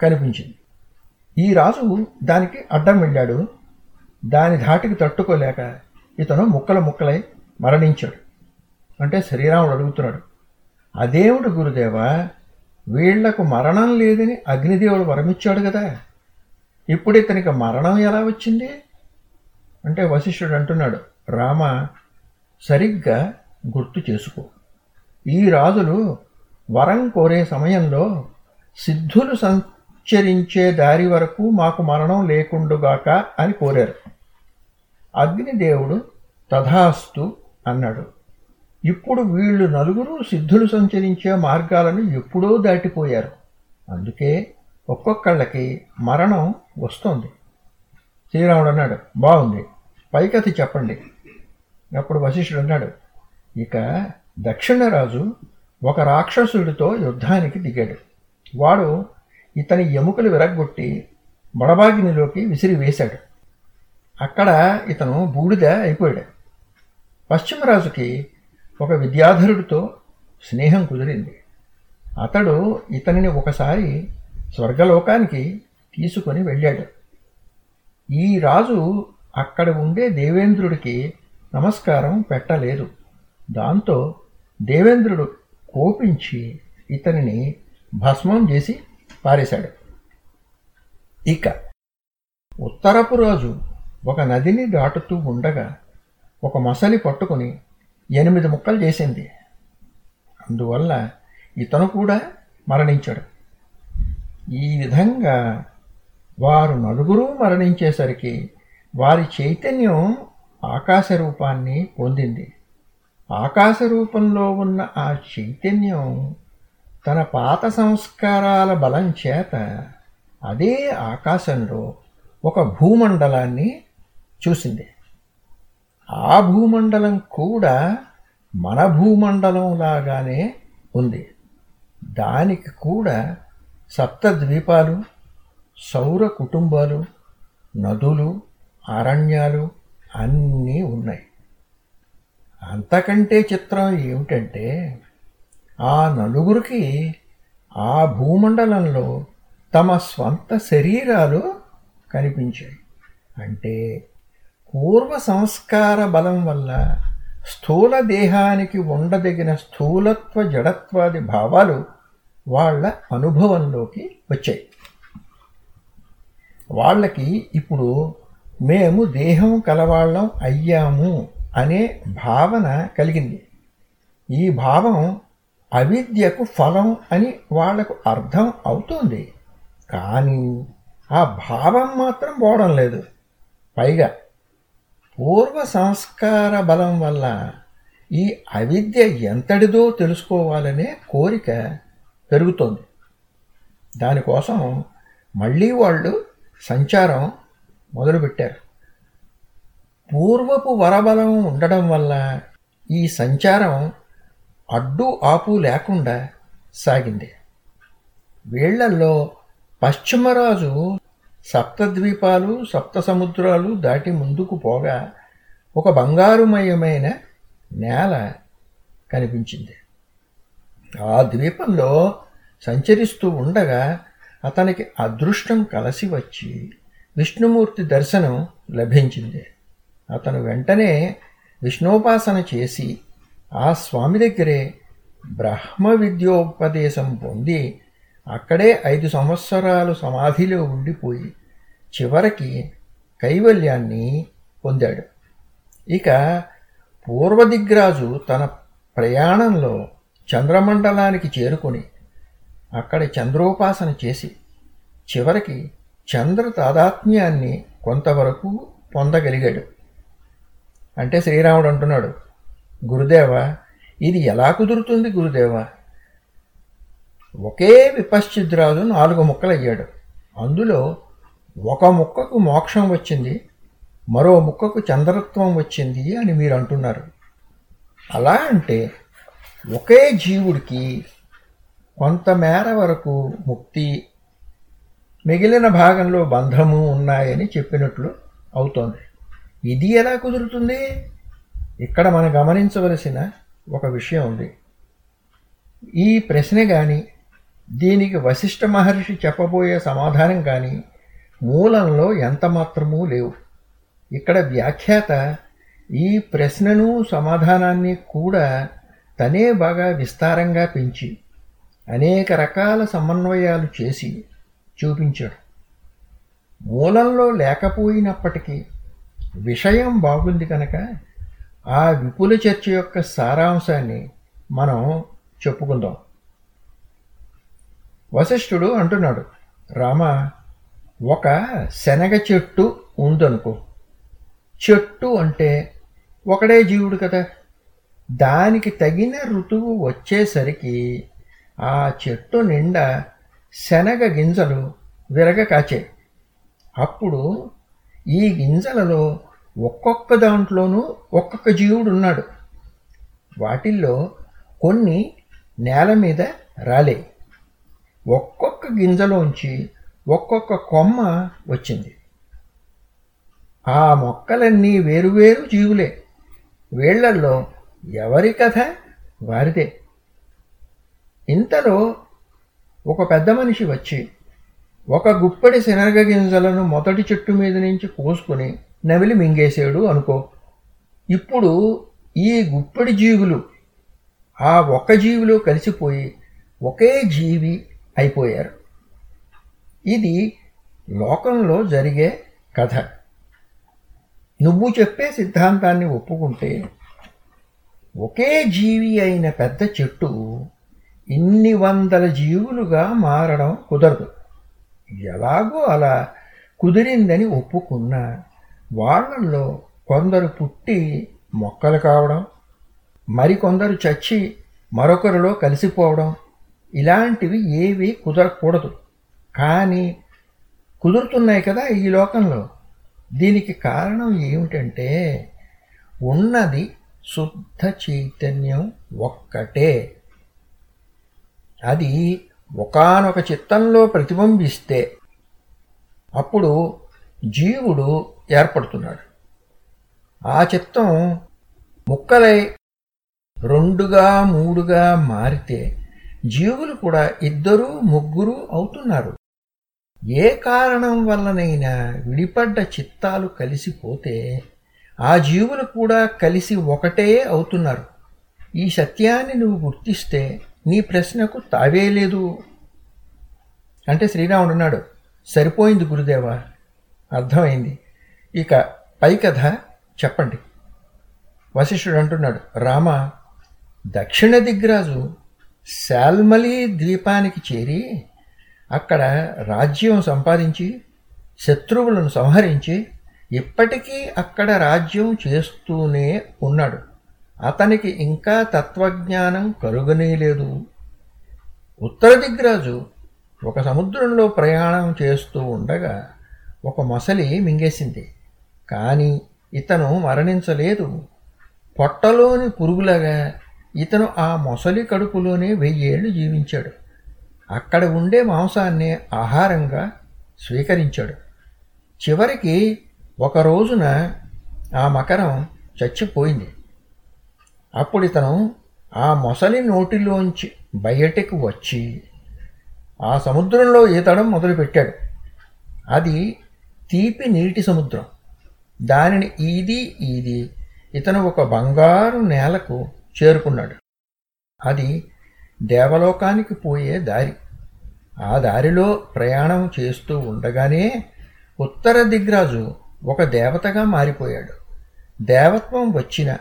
Speaker 1: కనిపించింది. ఈ రాజు దానికి అడ్డం వెళ్ళాడు. దాని ధాటికి తట్టుకోలేక ఇతను ముక్కల ముక్కలై మరణించాడు. అంటే శ్రీరాముడు అడుగుతున్నాడు అదేమిటి గురుదేవా వీళ్ళకు మరణం లేదని అగ్నిదేవుడు వరమిచ్చాడు కదా. ఇప్పుడు ఇతనికి మరణం ఎలా వచ్చింది? అంటే వశిష్ఠుడు అంటున్నాడు రామ సరిగ్గా గుర్తు చేసుకో. ఈ రాజులు వరం కోరే సమయంలో సిద్ధులు సంచరించే దారి వరకు మాకు మరణం లేకుండుగాక అని కోరారు. అగ్నిదేవుడు తథాస్తు అన్నాడు. ఇప్పుడు వీళ్ళు నలుగురు సిద్ధులు సంచరించే మార్గాలను ఎప్పుడో దాటిపోయారు. అందుకే ఒక్కొక్కళ్ళకి మరణం వస్తుంది. శ్రీరాముడు అన్నాడు బాగుంది. పైకథ చెప్పండి. అప్పుడు వశిష్ఠుడు అన్నాడు ఇక దక్షిణరాజు ఒక రాక్షసుడితో యుద్ధానికి దిగాడు. వాడు ఇతని ఎముకలు విరగ్గొట్టి బడబాగినిలోకి విసిరివేశాడు అక్కడ ఇతను బూడిద అయిపోయాడు. పశ్చిమరాజుకి ఒక విద్యాధరుడితో స్నేహం కుదిరింది. అతడు ఇతనిని ఒకసారి స్వర్గలోకానికి తీసుకొని వెళ్ళాడు. ఈ రాజు అక్కడ ఉండే దేవేంద్రుడికి నమస్కారం పెట్టలేదు. దాంతో దేవేంద్రుడు కోపించి ఇతనిని భస్మం చేసి పారేశాడు. ఇక ఉత్తరపు రాజు ఒక నదిని దాటుతూ ఉండగా ఒక మసలి పట్టుకుని ఎనిమిది ముక్కలు చేసింది. అందువల్ల ఇతను కూడా మరణించాడు. ఈ విధంగా వారు నలుగురు మరణించేసరికి వారి చైతన్యం ఆకాశ రూపాన్ని పొందింది. ఆకాశ రూపంలో ఉన్న ఆ చైతన్యం తన పాత సంస్కారాల బలం చేత అదే ఆకాశంలో ఒక భూమండలాన్ని చూసింది. ఆ భూమండలం కూడా మన భూమండలం లాగానే ఉంది. దానికి కూడా సప్త ద్వీపాలు సౌర కుటుంబాలు నదులు అరణ్యాలు అన్నీ ఉన్నాయి. అంతకంటే చిత్రం ఏమిటంటే ఆ నలుగురికి ఆ భూమండలంలో తమ స్వంత శరీరాలు కనిపించాయి. అంటే పూర్వ సంస్కార బలం వల్ల స్థూల దేహానికి ఉండదగిన స్థూలత్వ జడత్వాది భావాలు వాళ్ళ అనుభవంలోకి వచ్చాయి. వాళ్ళకి ఇప్పుడు మేము దేహం కలవాళ్ళం అయ్యాము అనే భావన కలిగింది. ఈ భావం అవిద్యకు ఫలం అని వాళ్ళకు అర్థం అవుతుంది. కానీ ఆ భావం మాత్రం పోవడం లేదు. పైగా పూర్వ సంస్కార బలం వల్ల ఈ అవిద్య ఎంతటిదో తెలుసుకోవాలనే కోరిక పెరుగుతోంది. దానికోసం మళ్ళీ వాళ్ళు సంచారం మొదలుపెట్టారు. పూర్వపు వరబలం ఉండడం వల్ల ఈ సంచారం అడ్డు ఆపు లేకుండా సాగింది. వీళ్ళల్లో పశ్చిమరాజు సప్తద్వీపాలు సప్త సముద్రాలు దాటి ముందుకు పోగా ఒక బంగారుమయమైన నేల కనిపించింది. ఆ ద్వీపంలో సంచరిస్తూ ఉండగా అతనికి అదృష్టం కలిసి వచ్చి విష్ణుమూర్తి దర్శనం లభించింది. అతను వెంటనే విష్ణోపాసన చేసి ఆ స్వామి దగ్గరే బ్రహ్మ విద్యోపదేశం పొంది అక్కడే ఐదు సంవత్సరాలు సమాధిలో ఉండిపోయి చివరికి కైవల్యాన్ని పొందాడు. ఇక పూర్వదిగ్రాజు తన ప్రయాణంలో చంద్రమండలానికి చేరుకొని అక్కడ చంద్రోపాసన చేసి చివరికి చంద్ర తాదాత్మ్యాన్ని కొంతవరకు పొందగలిగాడు. అంటే శ్రీరాముడు అంటున్నాడు గురుదేవ ఇది ఎలా కుదురుతుంది గురుదేవ? ఒకే విపశ్చిద్రాజు నాలుగు ముక్కలయ్యాడు. అందులో ఒక ముక్కకు మోక్షం వచ్చింది మరో ముక్కకు చంద్రత్వం వచ్చింది అని మీరు అంటున్నారు. అలా అంటే ఒకే జీవుడికి కొంతమేర వరకు ముక్తి మిగిలిన భాగంలో బంధము ఉన్నాయని చెప్పినట్లు అవుతోంది. ఇది ఎలా కుదురుతుంది? ఇక్కడ మనం గమనించవలసిన ఒక విషయం ఉంది. ఈ ప్రశ్న కానీ దీనికి వశిష్ఠ మహర్షి చెప్పబోయే సమాధానం కానీ మూలంలో ఎంత మాత్రమూ లేవు. ఇక్కడ వ్యాఖ్యాత ఈ ప్రశ్నను సమాధానాన్ని కూడా తనే బాగా విస్తారంగా పెంచి అనేక రకాల సమన్వయాలు చేసి చూపించాడు. మూలంలో లేకపోయినప్పటికీ విషయం బాగుంది కనుక ఆ విపుల చర్చ యొక్క సారాంశాన్ని మనం చెప్పుకుందాం. వశిష్ఠుడు అంటున్నాడు రామ ఒక శనగ చెట్టు ఉందనుకో. చెట్టు అంటే ఒకడే జీవుడు కదా. దానికి తగిన ఋతువు వచ్చేసరికి ఆ చెట్టు నిండా శనగ గింజలు విరగ కాచే అప్పుడు ఈ గింజలలో ఒక్కొక్క దాంట్లోనూ ఒక్కొక్క జీవుడు ఉన్నాడు. వాటిల్లో కొన్ని నేల మీద రాలే. ఒక్కొక్క గింజలోంచి ఒక్కొక్క కొమ్మ వచ్చింది. ఆ మొక్కలన్నీ వేరువేరు జీవులే. వీళ్ళల్లో ఎవరి కథ? వారిదే. ఇంతలో ఒక పెద్ద మనిషి వచ్చి ఒక గుప్పడి శనగ గింజలను మొదటి చెట్టు మీద నుంచి కోసుకుని నవిలి మింగేశాడు అనుకో. ఇప్పుడు ఈ గుప్పడి జీవులు ఆ ఒక్క జీవిలో కలిసిపోయి ఒకే జీవి అయిపోయారు. ఇది లోకంలో జరిగే కథ. నువ్వు చెప్పే సిద్ధాంతాన్ని ఒప్పుకుంటే ఒకే జీవి అయిన పెద్ద చెట్టు ఇన్ని వందల జీవులుగా మారడం కుదరదు. ఎలాగో అలా కుదిరిందని ఒప్పుకున్న వాళ్ళల్లో కొందరు పుట్టి మొక్కలు కావడం మరికొందరు చచ్చి మరొకరిలో కలిసిపోవడం ఇలాంటివి ఏవి కుదరకూడదు. కానీ కుదురుతున్నాయి కదా ఈ లోకంలో. దీనికి కారణం ఏమిటంటే ఉన్నది శుద్ధ చైతన్యం ఒక్కటే. అది ఒకనొక చిత్తంలో ప్రతిబింబిస్తే అప్పుడు జీవుడు ఏర్పడుతున్నాడు. ఆ చిత్తం ముక్కలై రెండుగా మూడుగా మారితే జీవులు కూడా ఇద్దరు ముగ్గురు అవుతున్నారు. ఏ కారణం వల్లనైనా విడిపడ్డ చిత్తాలు కలిసిపోతే ఆ జీవులు కూడా కలిసి ఒకటే అవుతున్నారు. ఈ సత్యాన్ని నువ్వు గుర్తిస్తే నీ ప్రశ్నకు తావే లేదు. అంటే శ్రీరాముడు అన్నాడు సరిపోయింది గురుదేవా. అర్థమైంది. ఇక పై కథ చెప్పండి. వశిష్ఠుడు అంటున్నాడు రామ దక్షిణ దిగ్రాజు శాల్మలి ద్వీపానికి చేరి అక్కడ రాజ్యం సంపాదించి శత్రువులను సంహరించి ఇప్పటికీ అక్కడ రాజ్యం చేస్తూనే ఉన్నాడు. అతనికి ఇంకా తత్వజ్ఞానం కలుగనే లేదు. ఉత్తర దిగ్రాజు ఒక సముద్రంలో ప్రయాణం చేస్తూ ఉండగా ఒక మొసలి మింగేసింది. కానీ ఇతను మరణించలేదు. పొట్టలోని పురుగులాగా ఇతను ఆ మొసలి కడుపులోనే వెయ్యేళ్ళు జీవించాడు. అక్కడ ఉండే మాంసాన్ని ఆహారంగా స్వీకరించాడు. చివరికి ఒక రోజున ఆ మకరం చచ్చిపోయింది. అప్పుడు ఇతను ఆ మొసలి నోటిలోంచి బయటకు వచ్చి ఆ సముద్రంలో ఈతడం మొదలుపెట్టాడు. అది తీపి నీటి సముద్రం. దానిని ఈది ఈది ఇతను ఒక బంగారు నేలకు చేరుకున్నాడు. అది దేవలోకానికి పోయే దారి. ఆ దారిలో ప్రయాణం చేస్తూ ఉండగానే ఉత్తర దిగ్రాజు ఒక దేవతగా మారిపోయాడు. దేవత్వం వచ్చిన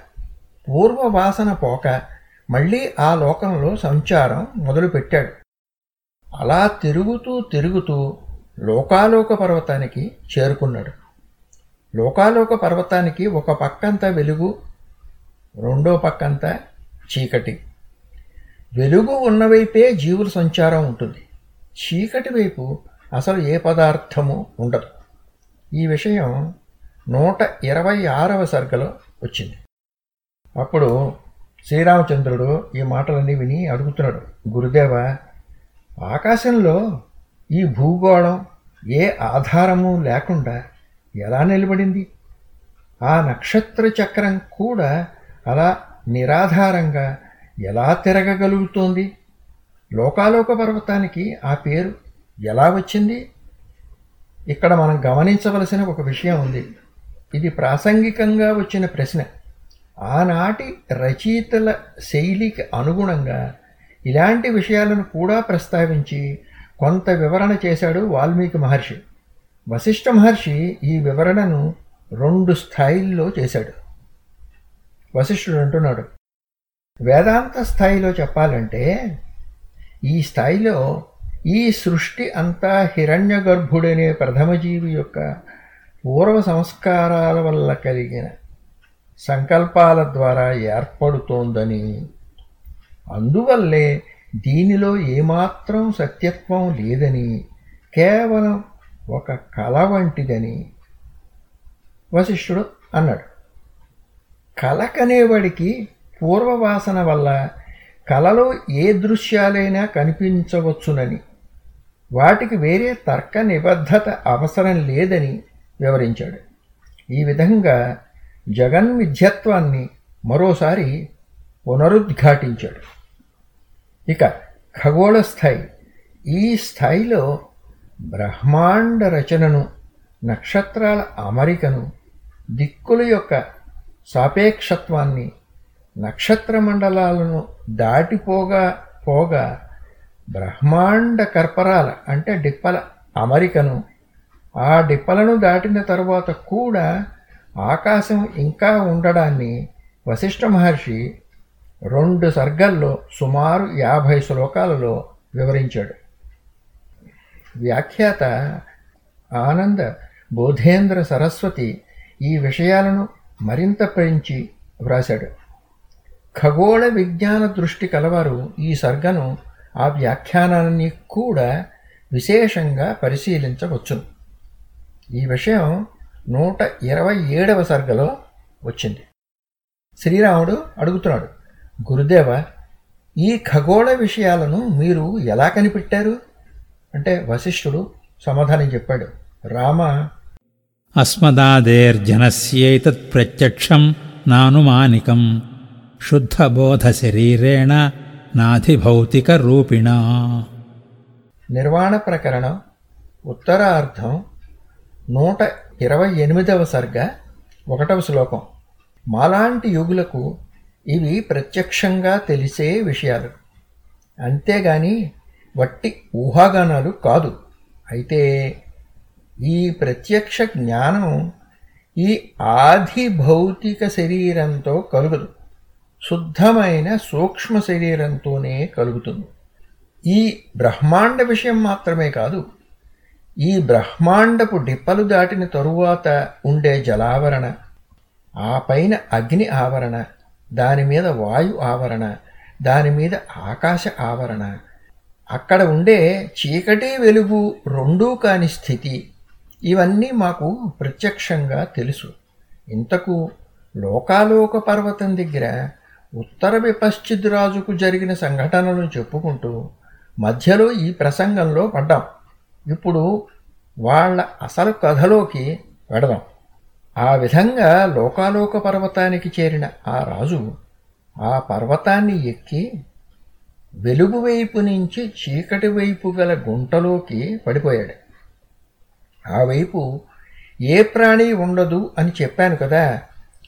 Speaker 1: పూర్వ వాసన పోక మళ్ళీ ఆ లోకంలో సంచారం మొదలుపెట్టాడు. అలా తిరుగుతూ తిరుగుతూ లోకాలోక పర్వతానికి చేరుకున్నాడు. లోకాలోక పర్వతానికి ఒక పక్కంతా వెలుగు రెండో పక్కంతా చీకటి. వెలుగు ఉన్నవైపే జీవుల సంచారం ఉంటుంది. చీకటి వైపు అసలు ఏ పదార్థము ఉండదు. ఈ విషయం నూట ఇరవై ఆరవ సర్గలో వచ్చింది. అప్పుడు శ్రీరామచంద్రుడు ఈ మాటలన్నీ విని అడుగుతున్నాడు. గురుదేవ ఆకాశంలో ఈ భూగోళం ఏ ఆధారము లేకుండా ఎలా నిలబడింది? ఆ నక్షత్ర చక్రం కూడా అలా నిరాధారంగా ఎలా తిరగగలుగుతోంది? లోకాలోక పర్వతానికి ఆ పేరు ఎలా వచ్చింది? ఇక్కడ మనం గమనించవలసిన ఒక విషయం ఉంది. ఇది ప్రాసంగికంగా వచ్చిన ప్రశ్న. ఆనాటి రచయితల శైలికి అనుగుణంగా ఇలాంటి విషయాలను కూడా ప్రస్తావించి కొంత వివరణ చేశాడు వాల్మీకి మహర్షి. వశిష్ఠ మహర్షి ఈ వివరణను రెండు స్థాయిల్లో చేశాడు. వశిష్ఠుడు అంటున్నాడు. వేదాంత స్థాయిలో చెప్పాలంటే ఈ స్థాయిలో ఈ సృష్టి అంతా హిరణ్య గర్భుడనే ప్రథమజీవి యొక్క పూర్వ సంస్కారాల వల్ల కలిగిన సంకల్పాల ద్వారా ఏర్పడుతోందని. అందువల్లే దీనిలో ఏమాత్రం సత్యత్వం లేదని కేవలం ఒక కళ వంటిదని వశిష్ఠుడు అన్నాడు. కళ కనేవాడికి పూర్వవాసన వల్ల కలలో ఏ దృశ్యాలైనా కనిపించవచ్చునని వాటికి వేరే తర్క నిబద్ధత అవసరం లేదని వివరించాడు. ఈ విధంగా జగన్మిథ్యత్వాన్ని మరోసారి పునరుద్ఘాటించాడు. ఇక ఖగోళ స్థాయి. ఈ స్థాయిలో బ్రహ్మాండ రచనను నక్షత్రాల అమరికను దిక్కుల యొక్క సాపేక్షత్వాన్ని నక్షత్ర మండలాలను దాటిపోగా పోగా బ్రహ్మాండ కర్పరాల అంటే డిప్పల అమరికను ఆ డిప్పలను దాటిన తరువాత కూడా ఆకాశం ఇంకా ఉండడాన్ని వశిష్ఠ మహర్షి రెండు సర్గల్లో సుమారు యాభై శ్లోకాలలో వివరించాడు. వ్యాఖ్యాత ఆనంద బోధేంద్ర సరస్వతి ఈ విషయాలను మరింత పెంచి వ్రాశాడు. ఖగోళ విజ్ఞాన దృష్టి కలవారు ఈ సర్గను ఆ వ్యాఖ్యానాన్ని కూడా విశేషంగా పరిశీలించవచ్చును ఈ విషయం నూట ఇరవై ఏడవ సర్గలో వచ్చింది. శ్రీరాముడు అడుగుతున్నాడు గురుదేవ ఈ ఖగోళ విషయాలను మీరు ఎలా కనిపెట్టారు? అంటే వశిష్ఠుడు సమాధానం చెప్పాడు రామ
Speaker 2: అస్మదాదేర్జనస్యేతత్ ప్రత్యక్షం నానుమానికం శుద్ధబోధశరీరేణ నాధిభౌతికరూపిణా
Speaker 1: నిర్వాణ ప్రకరణం ఉత్తరార్ధం నూట ఇరవై ఎనిమిదవ సర్గ ఒకటవ శ్లోకం. మాలాంటి యుగులకు ఇవి ప్రత్యక్షంగా తెలిసే విషయాలు. అంతేగాని వట్టి ఊహాగానాలు కాదు. అయితే ఈ ప్రత్యక్ష జ్ఞానం ఈ ఆది భౌతిక శరీరంతో కలుగదు. శుద్ధమైన సూక్ష్మ శరీరంతోనే కలుగుతుంది. ఈ బ్రహ్మాండ విషయం మాత్రమే కాదు ఈ బ్రహ్మాండపు డిప్పలు దాటిన తరువాత ఉండే జలావరణ ఆ పైన అగ్ని ఆవరణ దాని మీద వాయు ఆవరణ దాని మీద ఆకాశ ఆవరణ అక్కడ ఉండే చీకటి వెలుగు రెండూ కాని స్థితి ఇవన్నీ మాకు ప్రత్యక్షంగా తెలుసు. ఇంతకు లోకాలోక పర్వతం దగ్గర ఉత్తర విపశ్చిద్ రాజుకు జరిగిన సంఘటనలను చెప్పుకుంటూ మధ్యలో ఈ ప్రసంగంలో పడ్డాం. ఇప్పుడు వాళ్ళ అసలు కథలోకి పెడదాం ఆ విధంగా లోకాలోక పర్వతానికి చేరిన ఆ రాజు ఆ పర్వతాన్ని ఎక్కి వెలుగు వైపు నుంచి చీకటి వైపు గల గుంటలోకి పడిపోయాడు. ఆ వైపు ఏ ప్రాణి ఉండదు అని చెప్పాను కదా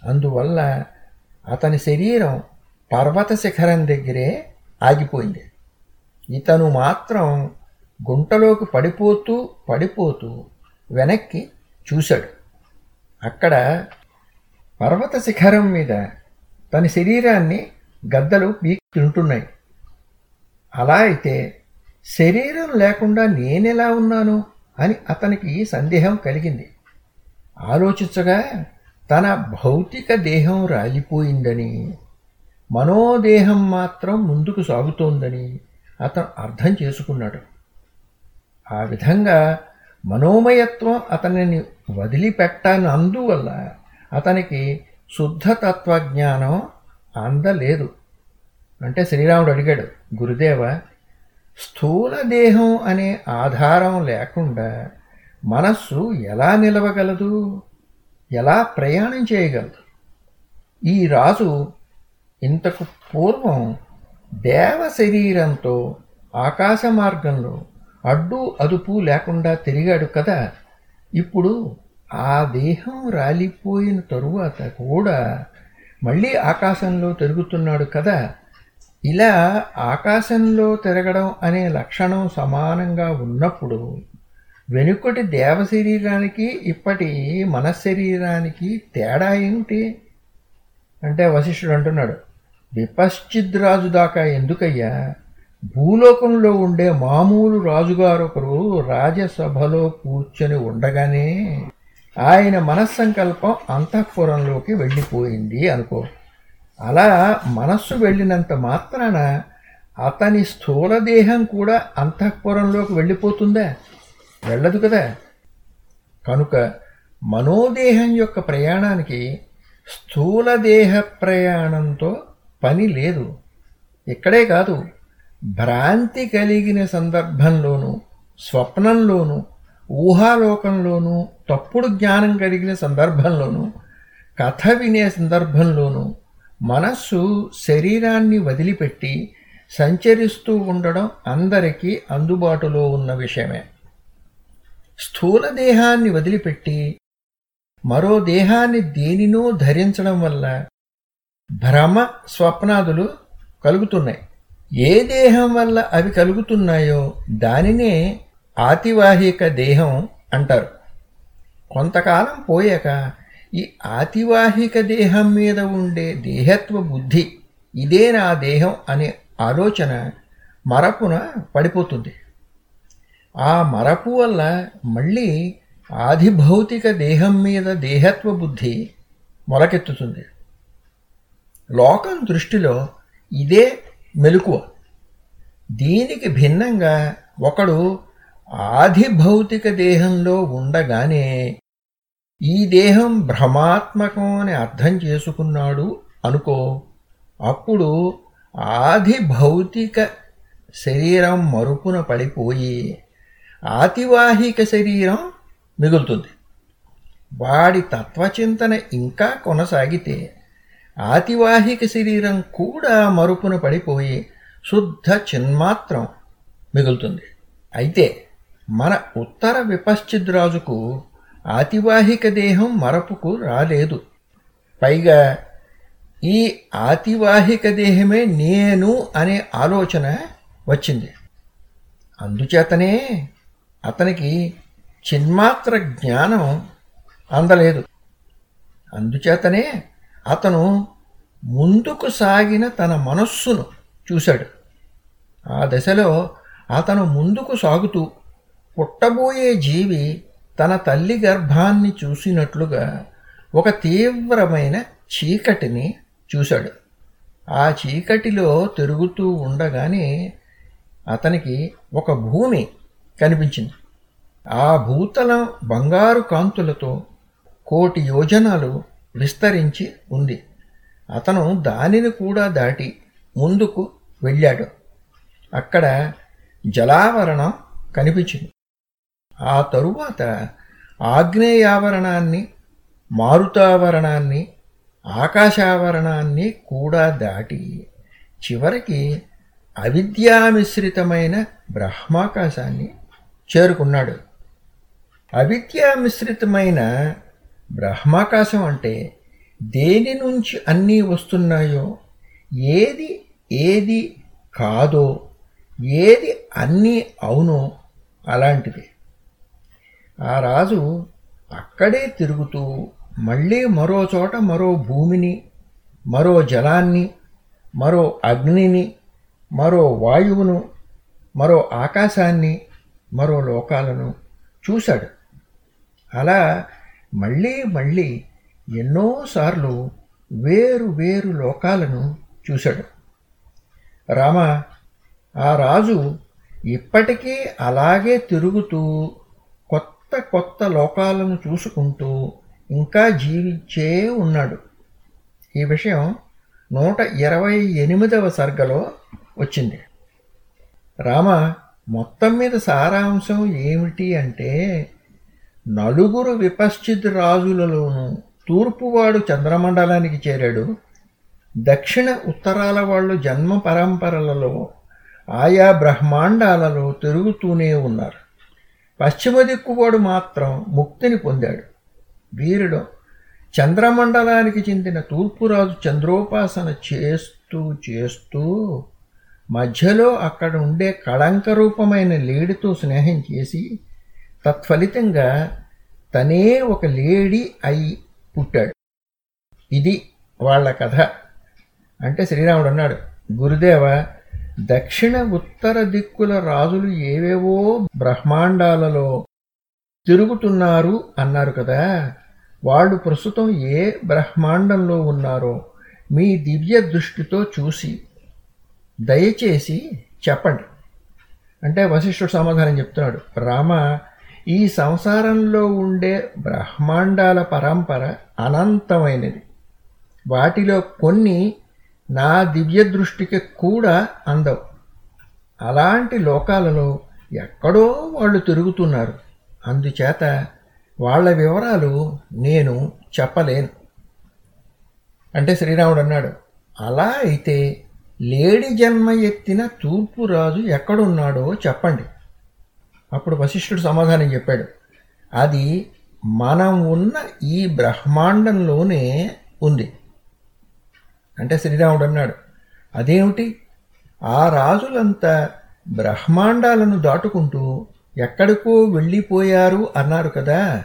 Speaker 1: అందువల్ల అతని శరీరం పర్వత శిఖరం దగ్గరే ఆగిపోయింది. ఇతను మాత్రం గుంటలోకి పడిపోతూ పడిపోతూ వెనక్కి చూశాడు. అక్కడ పర్వత శిఖరం మీద తన శరీరాన్ని గద్దలు పీకి తింటున్నాయి అలా అయితే శరీరం లేకుండా నేనెలా ఉన్నాను? అని అతనికి సందేహం కలిగింది. ఆలోచించగా తన భౌతిక దేహం రాలిపోయిందని మనోదేహం మాత్రం ముందుకు సాగుతోందని అతను అర్థం చేసుకున్నాడు. ఆ విధంగా మనోమయత్వం అతనిని వదిలిపెట్టనందువల్ల అతనికి శుద్ధ తత్వజ్ఞానం అందలేదు. అంటే శ్రీరాముడు అడిగాడు గురుదేవ స్థూల దేహం అనే ఆధారం లేకుండా మనస్సు ఎలా నిలవగలదు? ఎలా ప్రయాణం చేయగలదు? ఈ రాజు ఇంతకు పూర్వం దేవ శరీరంతో ఆకాశ మార్గంలో అడ్డు అదుపు లేకుండా తిరిగాడు కదా. ఇప్పుడు ఆ దేహం రాలిపోయిన తరువాత కూడా మళ్ళీ ఆకాశంలో తిరుగుతున్నాడు కదా. ఇలా ఆకాశంలో తిరగడం అనే లక్షణం సమానంగా ఉన్నప్పుడు వెనుకటి దేవ శరీరానికి ఇప్పటి మనశ్శరీరానికి తేడా ఏమిటి? అంటే వశిష్ఠుడు అంటున్నాడు విపశ్చిద్రాజు దాకా ఎందుకయ్యా? భూలోకంలో ఉండే మామూలు రాజుగారు ఒకరు రాజసభలో కూర్చొని ఉండగానే ఆయన మనస్సంకల్పం అంతఃపురంలోకి వెళ్ళిపోయింది అనుకో. అలా మనస్సు వెళ్ళినంత మాత్రాన అతని స్థూల దేహం కూడా అంతఃపురంలోకి వెళ్ళిపోతుందా. వెళ్ళదు కదా. కనుక మనోదేహం యొక్క ప్రయాణానికి స్థూల దేహ ప్రయాణంతో పని లేదు. ఇక్కడే కాదు భ్రాంతి కలిగిన సందర్భంలోనూ స్వప్నంలోనూ ఊహాలోకంలోనూ తప్పుడు జ్ఞానం కలిగిన సందర్భంలోనూ కథ వినే సందర్భంలోనూ మనస్సు శరీరాన్ని వదిలిపెట్టి సంచరిస్తూ ఉండడం అందరికీ అందుబాటులో ఉన్న విషయమే. స్థూల దేహాన్ని వదిలిపెట్టి మరో దేహాన్ని దేనినో ధరించడం వల్ల భ్రమ స్వప్నాదులు కలుగుతున్నాయి. ఏ దేహం వల్ల అవి కలుగుతున్నాయో దానినే ఆతివాహిక దేహం అంటారు. కొంతకాలం పోయాక ఈ ఆతివాహిక దేహం మీద ఉండే దేహత్వ బుద్ధి ఇదే నా దేహం అనే ఆలోచన మరపున పడిపోతుంది. ఆ మరపు వల్ల మళ్ళీ ఆధిభౌతిక దేహం మీద దేహత్వ బుద్ధి మొలకెత్తుతుంది. లోకం దృష్టిలో ఇదే మెలకువ. దీనికి భిన్నంగా ఒకడు ఆధిభౌతిక దేహంలో ఉండగానే ఈ దేహం భ్రమాత్మకం అని అర్థం చేసుకున్నాడు అనుకో అప్పుడు ఆది భౌతిక శరీరం మరుపున పడిపోయి ఆతివాహిక శరీరం మిగులుతుంది. వాడి తత్వచింతన ఇంకా కొనసాగితే ఆతివాహిక శరీరం కూడా మరుపున పడిపోయి శుద్ధ చిన్మాత్రం మిగులుతుంది. అయితే మన ఉత్తర విపశ్చిద్రాజుకు ఆతివాహిక దేహం మరపుకు రాలేదు. పైగా ఈ ఆతివాహిక దేహమే నేను అనే ఆలోచన వచ్చింది. అందుచేతనే అతనికి చిన్మాత్ర జ్ఞానం అందలేదు. అందుచేతనే అతను ముందుకు సాగిన తన మనస్సును చూశాడు. ఆ దశలో అతను ముందుకు సాగుతూ పుట్టబోయే జీవి తన తల్లి గర్భాన్ని చూసినట్లుగా ఒక తీవ్రమైన చీకటిని చూశాడు. ఆ చీకటిలో తిరుగుతూ ఉండగానే అతనికి ఒక భూమి కనిపించింది. ఆ భూతలం బంగారు కాంతులతో కోటి యోజనాలు విస్తరించి ఉంది. అతను దానిని కూడా దాటి ముందుకు వెళ్ళాడు. అక్కడ జలావరణం కనిపించింది. ఆ తరువాత ఆగ్నేయావరణాన్ని మారుతావరణాన్ని ఆకాశావరణాన్ని కూడా దాటి చివరికి అవిద్యామిశ్రితమైన బ్రహ్మాకాశాన్ని చేరుకున్నాడు. అవిద్యామిశ్రితమైన బ్రహ్మాకాశం అంటే దేని నుంచి అన్నీ వస్తున్నాయో ఏది ఏది కాదో ఏది అన్నీ అవునో అలాంటిది ఆ రాజు అక్కడే తిరుగుతూ మళ్ళీ మరో చోట మరో భూమిని మరో జలాన్ని మరో అగ్నిని మరో వాయువును మరో ఆకాశాన్ని మరో లోకాలను చూశాడు. అలా మళ్ళీ మళ్ళీ ఎన్నోసార్లు వేరు వేరు లోకాలను చూశాడు. రామ ఆ రాజు ఇప్పటికీ అలాగే తిరుగుతూ కొత్త కొత్త లోకాలను చూసుకుంటూ ఇంకా జీవించే ఉన్నాడు. ఈ విషయం నూట ఇరవై ఎనిమిదవ సర్గలో వచ్చింది. రామ మొత్తం మీద సారాంశం ఏమిటి అంటే నలుగురు విపశ్చిత్ రాజులలోనూ తూర్పువాడు చంద్రమండలానికి చేరాడు. దక్షిణ ఉత్తరాల వాళ్ళు జన్మ పరంపరలలో ఆయా బ్రహ్మాండాలలో తిరుగుతూనే ఉన్నారు. పశ్చిమ దిక్కువాడు మాత్రం ముక్తిని పొందాడు. వీరిలో చంద్రమండలానికి చెందిన తూర్పురాజు చంద్రోపాసన చేస్తూ చేస్తూ మధ్యలో అక్కడ ఉండే కళంక రూపమైన లేడితో స్నేహం చేసి తత్ఫలితంగా తనే ఒక లేడీ అయి పుట్టాడు. ఇది వాళ్ళ కథ. అంటే శ్రీరాముడు అన్నాడు గురుదేవ దక్షిణ ఉత్తర దిక్కుల రాజులు ఏవేవో బ్రహ్మాండాలలో తిరుగుతున్నారు అన్నారు కదా. వాళ్ళు ప్రస్తుతం ఏ బ్రహ్మాండంలో ఉన్నారో మీ దివ్య దృష్టితో చూసి దయచేసి చెప్పండి. అంటే వశిష్ఠుడు సమాధానం చెప్తున్నాడు. రామ ఈ సంసారంలో ఉండే బ్రహ్మాండాల పరంపర అనంతమైనది. వాటిలో కొన్ని నా దివ్య దృష్టికి కూడా అందవు అలాంటి లోకాలలో ఎక్కడో వాళ్ళు తిరుగుతున్నారు. అందుచేత వాళ్ళ వివరాలు నేను చెప్పలేను. అంటే శ్రీరాముడు అన్నాడు అలా అయితే లేడి జన్మ ఎత్తిన తూర్పు రాజు ఎక్కడున్నాడో చెప్పండి. అప్పుడు వశిష్ఠుడు సమాధానం చెప్పాడు అది మనం ఉన్న ఈ బ్రహ్మాండంలోనే ఉంది. అంటే శ్రీరాముడు అన్నాడు అదేమిటి? ఆ రాజులంతా బ్రహ్మాండాలను దాటుకుంటూ ఎక్కడికో వెళ్ళిపోయారు అన్నారు కదా.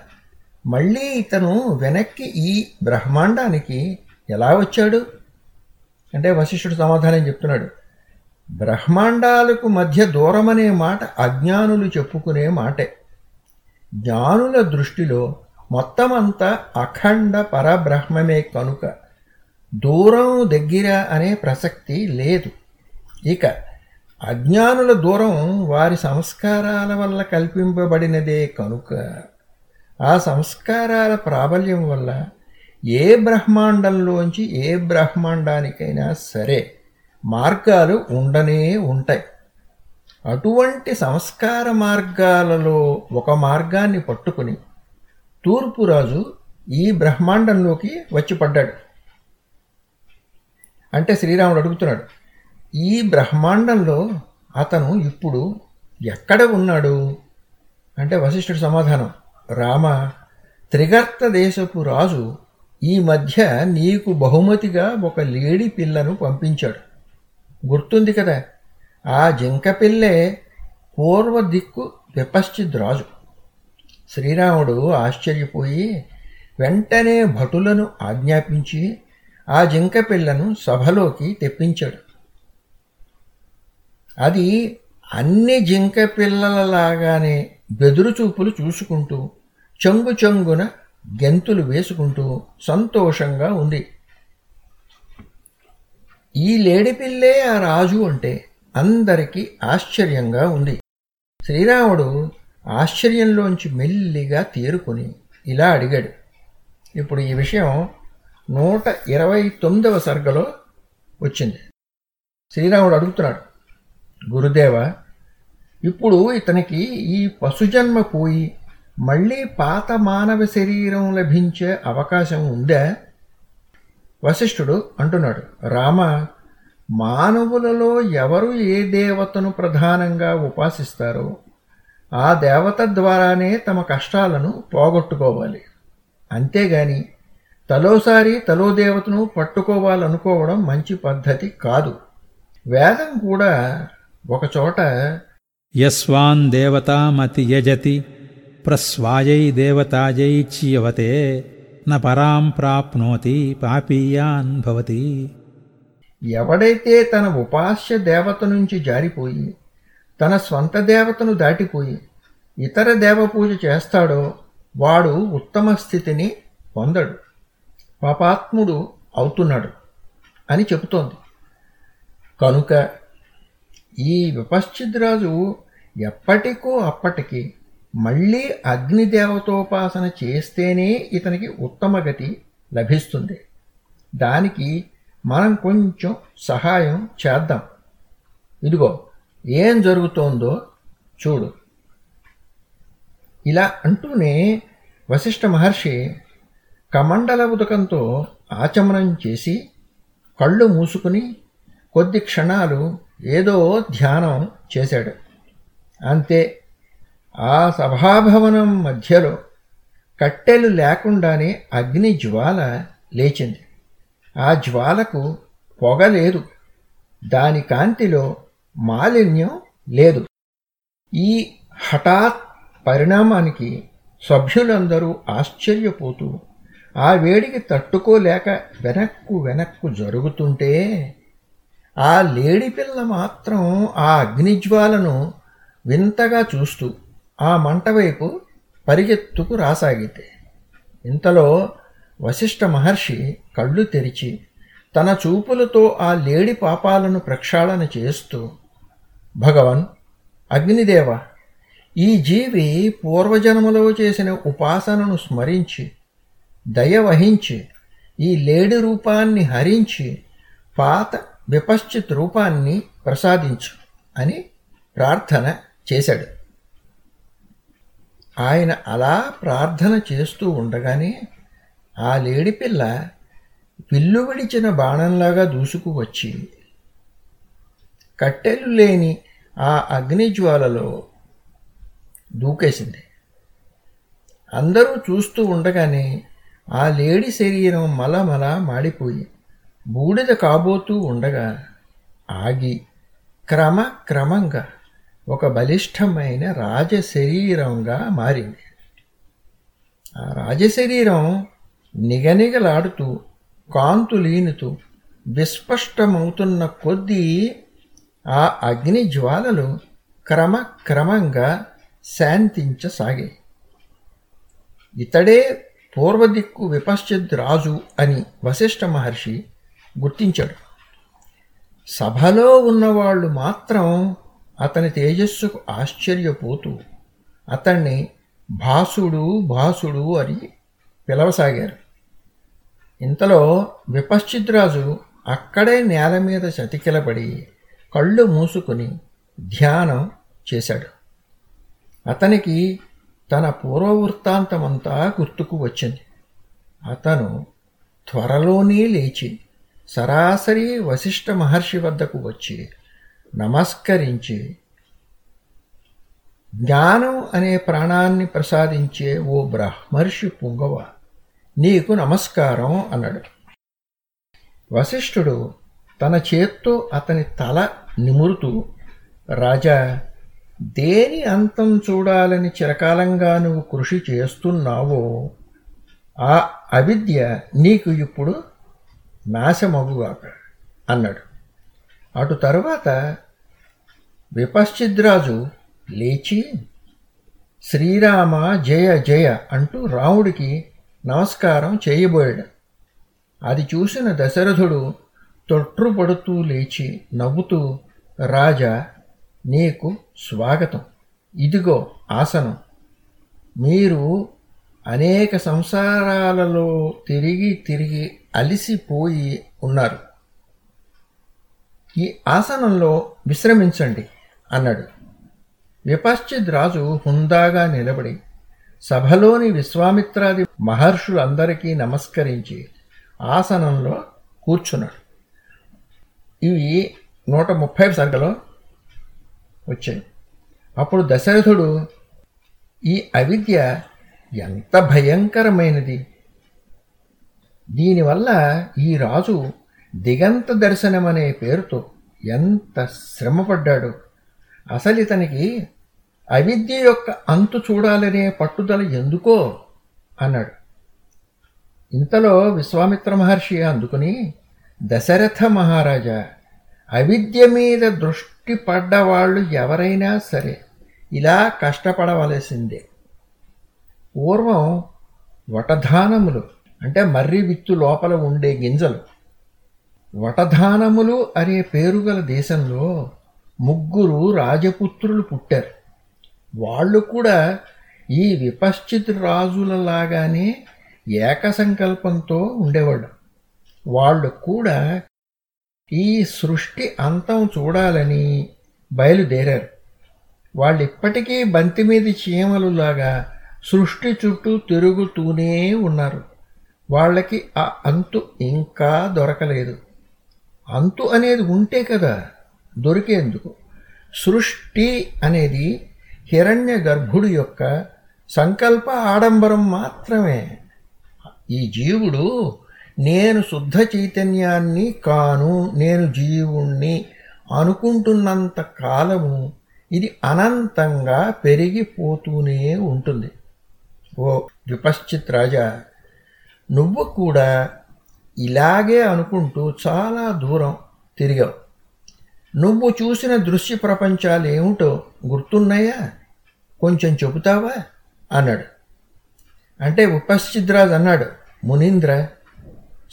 Speaker 1: మళ్ళీ ఇతను వెనక్కి ఈ బ్రహ్మాండానికి ఎలా వచ్చాడు? అంటే వశిష్ఠుడు సమాధానం చెప్తున్నాడు బ్రహ్మాండాలకు మధ్య దూరమనే మాట అజ్ఞానులు చెప్పుకునే మాటే. జ్ఞానుల దృష్టిలో మొత్తమంతా అఖండ పరబ్రహ్మమే కనుక. దూరం దగ్గర అనే ప్రసక్తి లేదు. ఇక అజ్ఞానుల దూరం వారి సంస్కారాల వల్ల కల్పింపబడినదే కనుక ఆ సంస్కారాల ప్రాబల్యం వల్ల ఏ బ్రహ్మాండంలోంచి ఏ బ్రహ్మాండానికైనా సరే మార్గాలు ఉండనే ఉంటాయి. అటువంటి సంస్కార మార్గాలలో ఒక మార్గాన్ని పట్టుకుని తూర్పురాజు ఈ బ్రహ్మాండంలోకి వచ్చి పడ్డాడు. అంటే శ్రీరాముడు అడుగుతున్నాడు ఈ బ్రహ్మాండంలో అతను ఇప్పుడు ఎక్కడ ఉన్నాడు? అంటే వశిష్ఠుడు సమాధానం రామ త్రిగర్త దేశపు రాజు ఈ మధ్య నీకు బహుమతిగా ఒక లేడి పిల్లను పంపించాడు. గుర్తుంది కదా ఆ జింక పిల్లే పూర్వ దిక్కు విపశ్చిద్ రాజు. శ్రీరాముడు ఆశ్చర్యపోయి వెంటనే భటులను ఆజ్ఞాపించి ఆ జింక పిల్లను సభలోకి తెప్పించాడు. అది అన్ని జింక పిల్లలలాగానే బెదురుచూపులు చూసుకుంటూ చెంగు చెంగున గెంతులు వేసుకుంటూ సంతోషంగా ఉంది. ఈ లేడిపిల్లే ఆ రాజు అంటే అందరికీ ఆశ్చర్యంగా ఉంది. శ్రీరాముడు ఆశ్చర్యంలోంచి మెల్లిగా తేరుకొని ఇలా అడిగాడు. ఇప్పుడు ఈ విషయం నూట ఇరవై తొమ్మిదవ సర్గలో వచ్చింది. శ్రీరాముడు అడుగుతున్నాడు గురుదేవ ఇప్పుడు ఇతనికి ఈ పశుజన్మ పోయి మళ్ళీ పాత మానవ శరీరం లభించే అవకాశం ఉందా? వశిష్ఠుడు అంటున్నాడు రామ మానవులలో ఎవరు ఏ దేవతను ప్రధానంగా ఉపాసిస్తారో ఆ దేవత ద్వారానే తమ కష్టాలను పోగొట్టుకోవాలి. అంతేగాని తలోసారి తలో దేవతను పట్టుకోవాలనుకోవడం మంచి పద్ధతి కాదు. వేదం కూడా ఒకచోట
Speaker 2: యస్వాన్ దేవతామతి యజతి ప్రస్వాయై దేవతాయై చీయవతే న పరాం ప్రాప్నోతి పాపీయాన్ భవతి.
Speaker 1: ఎవడైతే తన ఉపాస్య దేవత నుంచి జారిపోయి తన స్వంత దేవతను దాటిపోయి ఇతర దేవపూజ చేస్తాడో వాడు ఉత్తమ స్థితిని పొందడు. పాపాత్ముడు అవుతున్నాడు అని చెబుతోంది. కనుక ఈ విపశ్చిద్రాజు ఎప్పటికో అప్పటికి మళ్ళీ అగ్నిదేవతోపాసన చేస్తేనే ఇతనికి ఉత్తమ గతి లభిస్తుంది. దానికి మనం కొంచెం సహాయం చేద్దాం. ఇదిగో ఏం జరుగుతోందో చూడు. ఇలా అంటూనే వశిష్ఠ మహర్షి కమండల ఉదకంతో ఆచమనం చేసి కళ్ళు మూసుకుని కొద్ది క్షణాలు ఏదో ధ్యానం చేశాడు. అంతే ఆ సభాభవనం మధ్యలో కట్టెలు లేకుండానే అగ్ని జ్వాల లేచింది. ఆ జ్వాలకు పొగ లేదు. దాని కాంతిలో మాలిన్యం లేదు. ఈ హఠాత్ పరిణామానికి సభ్యులందరూ ఆశ్చర్యపోతూ ఆ వేడికి తట్టుకోలేక వెనక్కు వెనక్కు జరుగుతుంటే ఆ లేడిపిల్ల మాత్రం ఆ అగ్నిజ్వాలను వింతగా చూస్తూ ఆ మంట వైపు పరిగెత్తుకు రాసాగితే. ఇంతలో వశిష్ఠ మహర్షి కళ్ళు తెరిచి తన చూపులతో ఆ లేడి పాపాలను ప్రక్షాళన చేస్తూ భగవన్ అగ్నిదేవ ఈ జీవి పూర్వజన్మలో చేసిన ఉపాసనను స్మరించి దయ వహించి ఈ లేడి రూపాన్ని హరించి పాత విపశ్చిత్ రూపాన్ని ప్రసాదించు అని ప్రార్థన చేశాడు. ఆయన అలా ప్రార్థన చేస్తూ ఉండగానే ఆ లేడిపిల్ల పిల్లు విడిచిన బాణంలాగా దూసుకు వచ్చి కట్టెలు లేని ఆ అగ్నిజ్వాలలో దూకేసింది. అందరూ చూస్తూ ఉండగానే ఆ లేడి శరీరం మలమల మాడిపోయి బూడిద కాబోతూ ఉండగా ఆగి క్రమక్రమంగా ఒక బలిష్టమైన రాజశరీరంగా మారింది. ఆ రాజశరీరం నిగనిగలాడుతూ కాంతులీనుతూ విస్పష్టమవుతున్న కొద్దీ ఆ అగ్ని జ్వాలలు క్రమక్రమంగా శాంతించసాగాయి. ఇతడే పూర్వదిక్కు విపశ్చిద్ రాజు అని వశిష్ఠ మహర్షి గుర్తించాడు. సభలో ఉన్నవాళ్ళు మాత్రం అతని తేజస్సుకు ఆశ్చర్యపోతూ అతన్ని భాసుడు భాసుడు అని పిలవసాగారు. ఇంతలో విపశ్చిద్రాజు అక్కడే నేల మీద చతికిలబడి కళ్ళు మూసుకుని ధ్యానం చేశాడు. అతనికి తన పూర్వవృత్తాంతమంతా గుర్తుకు వచ్చింది. అతను త్వరలోనే లేచి సరాసరి వశిష్ఠ మహర్షి వద్దకు వచ్చి నమస్కరించి జ్ఞానం అనే ప్రాణాన్ని ప్రసాదించే ఓ బ్రహ్మర్షి పుంగవ నీకు నమస్కారం అన్నాడు. వశిష్ఠుడు తన చేత్తో అతని తల నిమురుతూ రాజా దేని అంతం చూడాలని చిరకాలంగా నువ్వు కృషి చేస్తున్నావో ఆ అవిద్య నీకు ఇప్పుడు నాశమవుగాక అన్నాడు. అటు తరువాత విపశ్చిద్రాజు లేచి శ్రీరామ జయ జయ అంటూ రాముడికి నమస్కారం చేయబోయాడు. అది చూసిన దశరథుడు తొట్రుపడుతూ లేచి నవ్వుతూ రాజా నీకు స్వాగతం. ఇదిగో ఆసనం. మీరు అనేక సంసారాలలో తిరిగి తిరిగి అలిసిపోయి ఉన్నారు. ఈ ఆసనంలో విశ్రమించండి అన్నాడు. విపశ్చిద్ రాజు హుందాగా నిలబడి సభలోని విశ్వామిత్రాది మహర్షులందరికీ నమస్కరించి ఆసనంలో కూర్చున్నాడు. ఇవి నూట ముప్పై సంఖ్యలో వచ్చాయి. అప్పుడు దశరథుడు ఈ అవిద్య ఎంత భయంకరమైనది. దీనివల్ల ఈ రాజు దిగంత దర్శనమనే పేరుతో ఎంత శ్రమపడ్డాడు. అసలు ఇతనికి అవిద్య యొక్క అంతు చూడాలనే పట్టుదల ఎందుకో అన్నాడు. ఇంతలో విశ్వామిత్ర మహర్షి అందుకుని దశరథ మహారాజా అవిద్య మీద దృష్టి పడ్డవాళ్ళు ఎవరైనా సరే ఇలా కష్టపడవలసిందే. పూర్వం వటధానములు అంటే మర్రి విత్తు లోపల ఉండే గింజలు వటధానములు అనే పేరుగల దేశంలో ముగ్గురు రాజపుత్రులు పుట్టారు. వాళ్ళు కూడా ఈ విపశ్చిత్ రాజులలాగానే ఏకసంకల్పంతో ఉండేవాళ్ళు. వాళ్ళు కూడా ఈ సృష్టి అంతం చూడాలని బయలుదేరారు. వాళ్ళు ఇప్పటికీ బంతి మీద చీమలులాగా సృష్టి చుట్టూ తిరుగుతూనే ఉన్నారు. వాళ్ళకి ఆ అంతు ఇంకా దొరకలేదు. అంతు అనేది ఉంటే కదా దొరికేందుకు? సృష్టి అనేది హిరణ్య గర్భుడు యొక్క సంకల్ప ఆడంబరం మాత్రమే. ఈ జీవుడు నేను శుద్ధ చైతన్యాన్ని కాను నేను జీవుణ్ణి అనుకుంటున్నంత కాలము ఇది అనంతంగా పెరిగిపోతూనే ఉంటుంది. ఓ విపశ్చిత్ రాజా నువ్వు కూడా ఇలాగే అనుకుంటూ చాలా దూరం తిరిగావు. నువ్వు చూసిన దృశ్య ప్రపంచాలు ఏమిటో గుర్తున్నాయా? కొంచెం చెబుతావా? అన్నాడు. అంటే ఉపశ్చిద్రాజ్ అన్నాడు మునీంద్ర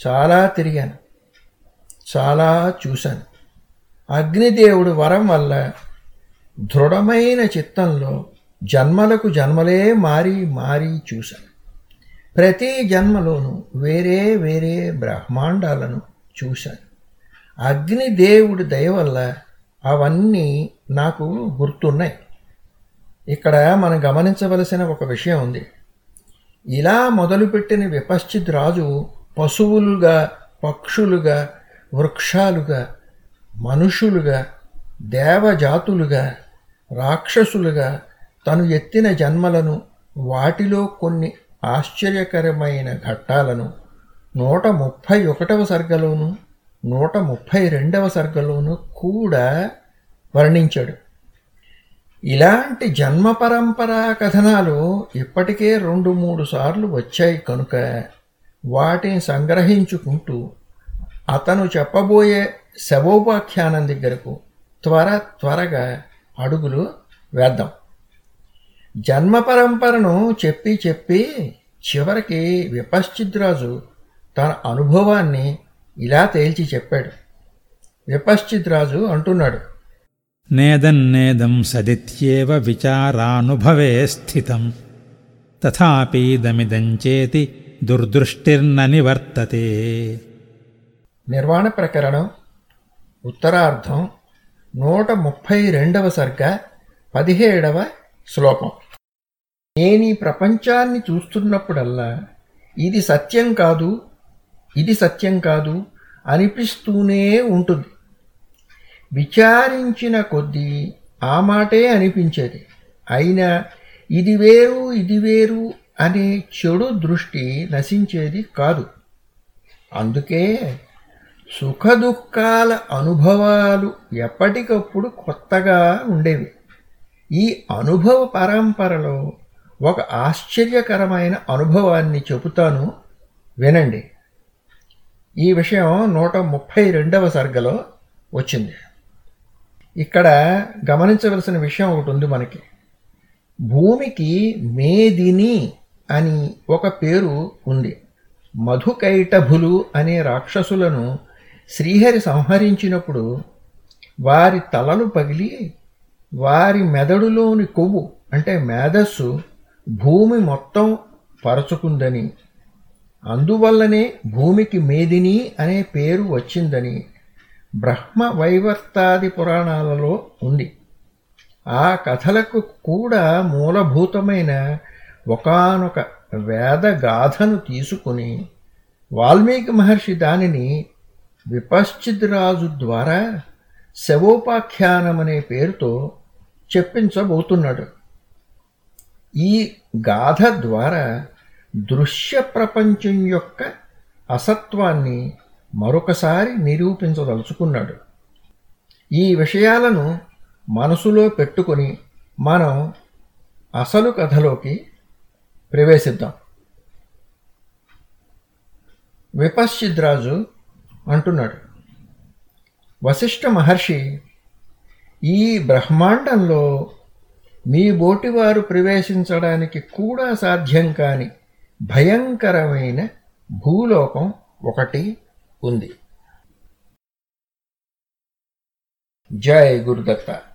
Speaker 1: చాలా తిరిగాను. చాలా చూశాను. అగ్నిదేవుడు వరం వల్ల దృఢమైన చిత్తంలో జన్మలకు జన్మలే మారి మారి చూశాను. ప్రతి జన్మలోనూ వేరే వేరే బ్రహ్మాండాలను చూశాను. అగ్నిదేవుడి దయ వల్ల అవన్నీ నాకు గుర్తున్నాయి. ఇక్కడ మనం గమనించవలసిన ఒక విషయం ఉంది. ఇలా మొదలుపెట్టిన విపశ్చిత్ రాజు పశువులుగా పక్షులుగా వృక్షాలుగా మనుషులుగా దేవజాతులుగా రాక్షసులుగా తను ఎత్తిన జన్మలను వాటిలో కొన్ని ఆశ్చర్యకరమైన ఘట్టాలను నూట ముప్పై ఒకటవ సర్గలోను నూట ముప్పై రెండవ సర్గలోను కూడా వర్ణించాడు. ఇలాంటి జన్మ పరంపరా కథనాలు ఇప్పటికే రెండు మూడు సార్లు వచ్చాయి కనుక వాటిని సంగ్రహించుకుంటూ అతను చెప్పబోయే శవోపాఖ్యానం దగ్గరకు త్వర త్వరగా అడుగులు వేద్దాం. జన్మ పరంపరను చెప్పి చెప్పి చివరికి విపశ్చిద్రాజు తన అనుభవాన్ని ఇలా తేల్చి చెప్పాడు. విపశ్చిద్రాజు అంటున్నాడు.
Speaker 2: నేదన్నేదం సదిత్యేవ విచారానుభవే స్థితం. తథాపీదమిదం చేతి దుర్దృష్టిర్న నివర్తతే
Speaker 1: నిర్వాణ ప్రకరణం ఉత్తరార్ధం నూట ముప్పై రెండవ సర్గ పదిహేడవ శ్లోకం నేను ఈ ప్రపంచాన్ని చూస్తున్నప్పుడల్లా ఇది సత్యం కాదు ఇది సత్యం కాదు అనిపిస్తూనే ఉంటుంది విచారించిన కొద్దీ ఆ మాటే అనిపించేది అయినా ఇది వేరు ఇది వేరు అనే చెడు దృష్టి నశించేది కాదు. అందుకే సుఖదుఖాల అనుభవాలు ఎప్పటికప్పుడు కొత్తగా ఉండేవి. ఈ అనుభవ పరంపరలో ఒక ఆశ్చర్యకరమైన అనుభవాన్ని చెబుతాను వినండి. ఈ విషయం నూట ముప్పై రెండవ సర్గలో వచ్చింది. ఇక్కడ గమనించవలసిన విషయం ఒకటి ఉంది మనకి. భూమికి మేదిని అని ఒక పేరు ఉంది. మధుకైటభులు అనే రాక్షసులను శ్రీహరి సంహరించినప్పుడు వారి తలలు పగిలి వారి మెదడులోని కొవ్వు అంటే మేధస్సు భూమి మొత్తం పరచుకుందని. అందువల్లనే భూమికి మేదిని అనే పేరు వచ్చిందని బ్రహ్మ వైవర్తాది పురాణాలలో ఉంది. ఆ కథలకు కూడా మూలభూతమైన ఒకనొక వేదగాథను తీసుకుని వాల్మీకి మహర్షి దానిని విపశ్చిత్ రాజు ద్వారా శవోపాఖ్యానమనే పేరుతో చెప్పించబోతున్నాడు. ఈ గాథ ద్వారా దృశ్య ప్రపంచం యొక్క అసత్వాన్ని మరొకసారి నిరూపించదలుచుకున్నాడు. ఈ విషయాలను మనసులో పెట్టుకొని మనం అసలు కథలోకి ప్రవేశిద్దాం. విపశ్చిద్రాజు అంటున్నాడు. వశిష్ఠ మహర్షి ఈ బ్రహ్మాండంలో మీ బోటివారు ప్రవేశించడానికి కూడా సాధ్యం కాని భయంకరమైన భూలోకం ఒకటి ఉంది. జై గురుదత్త.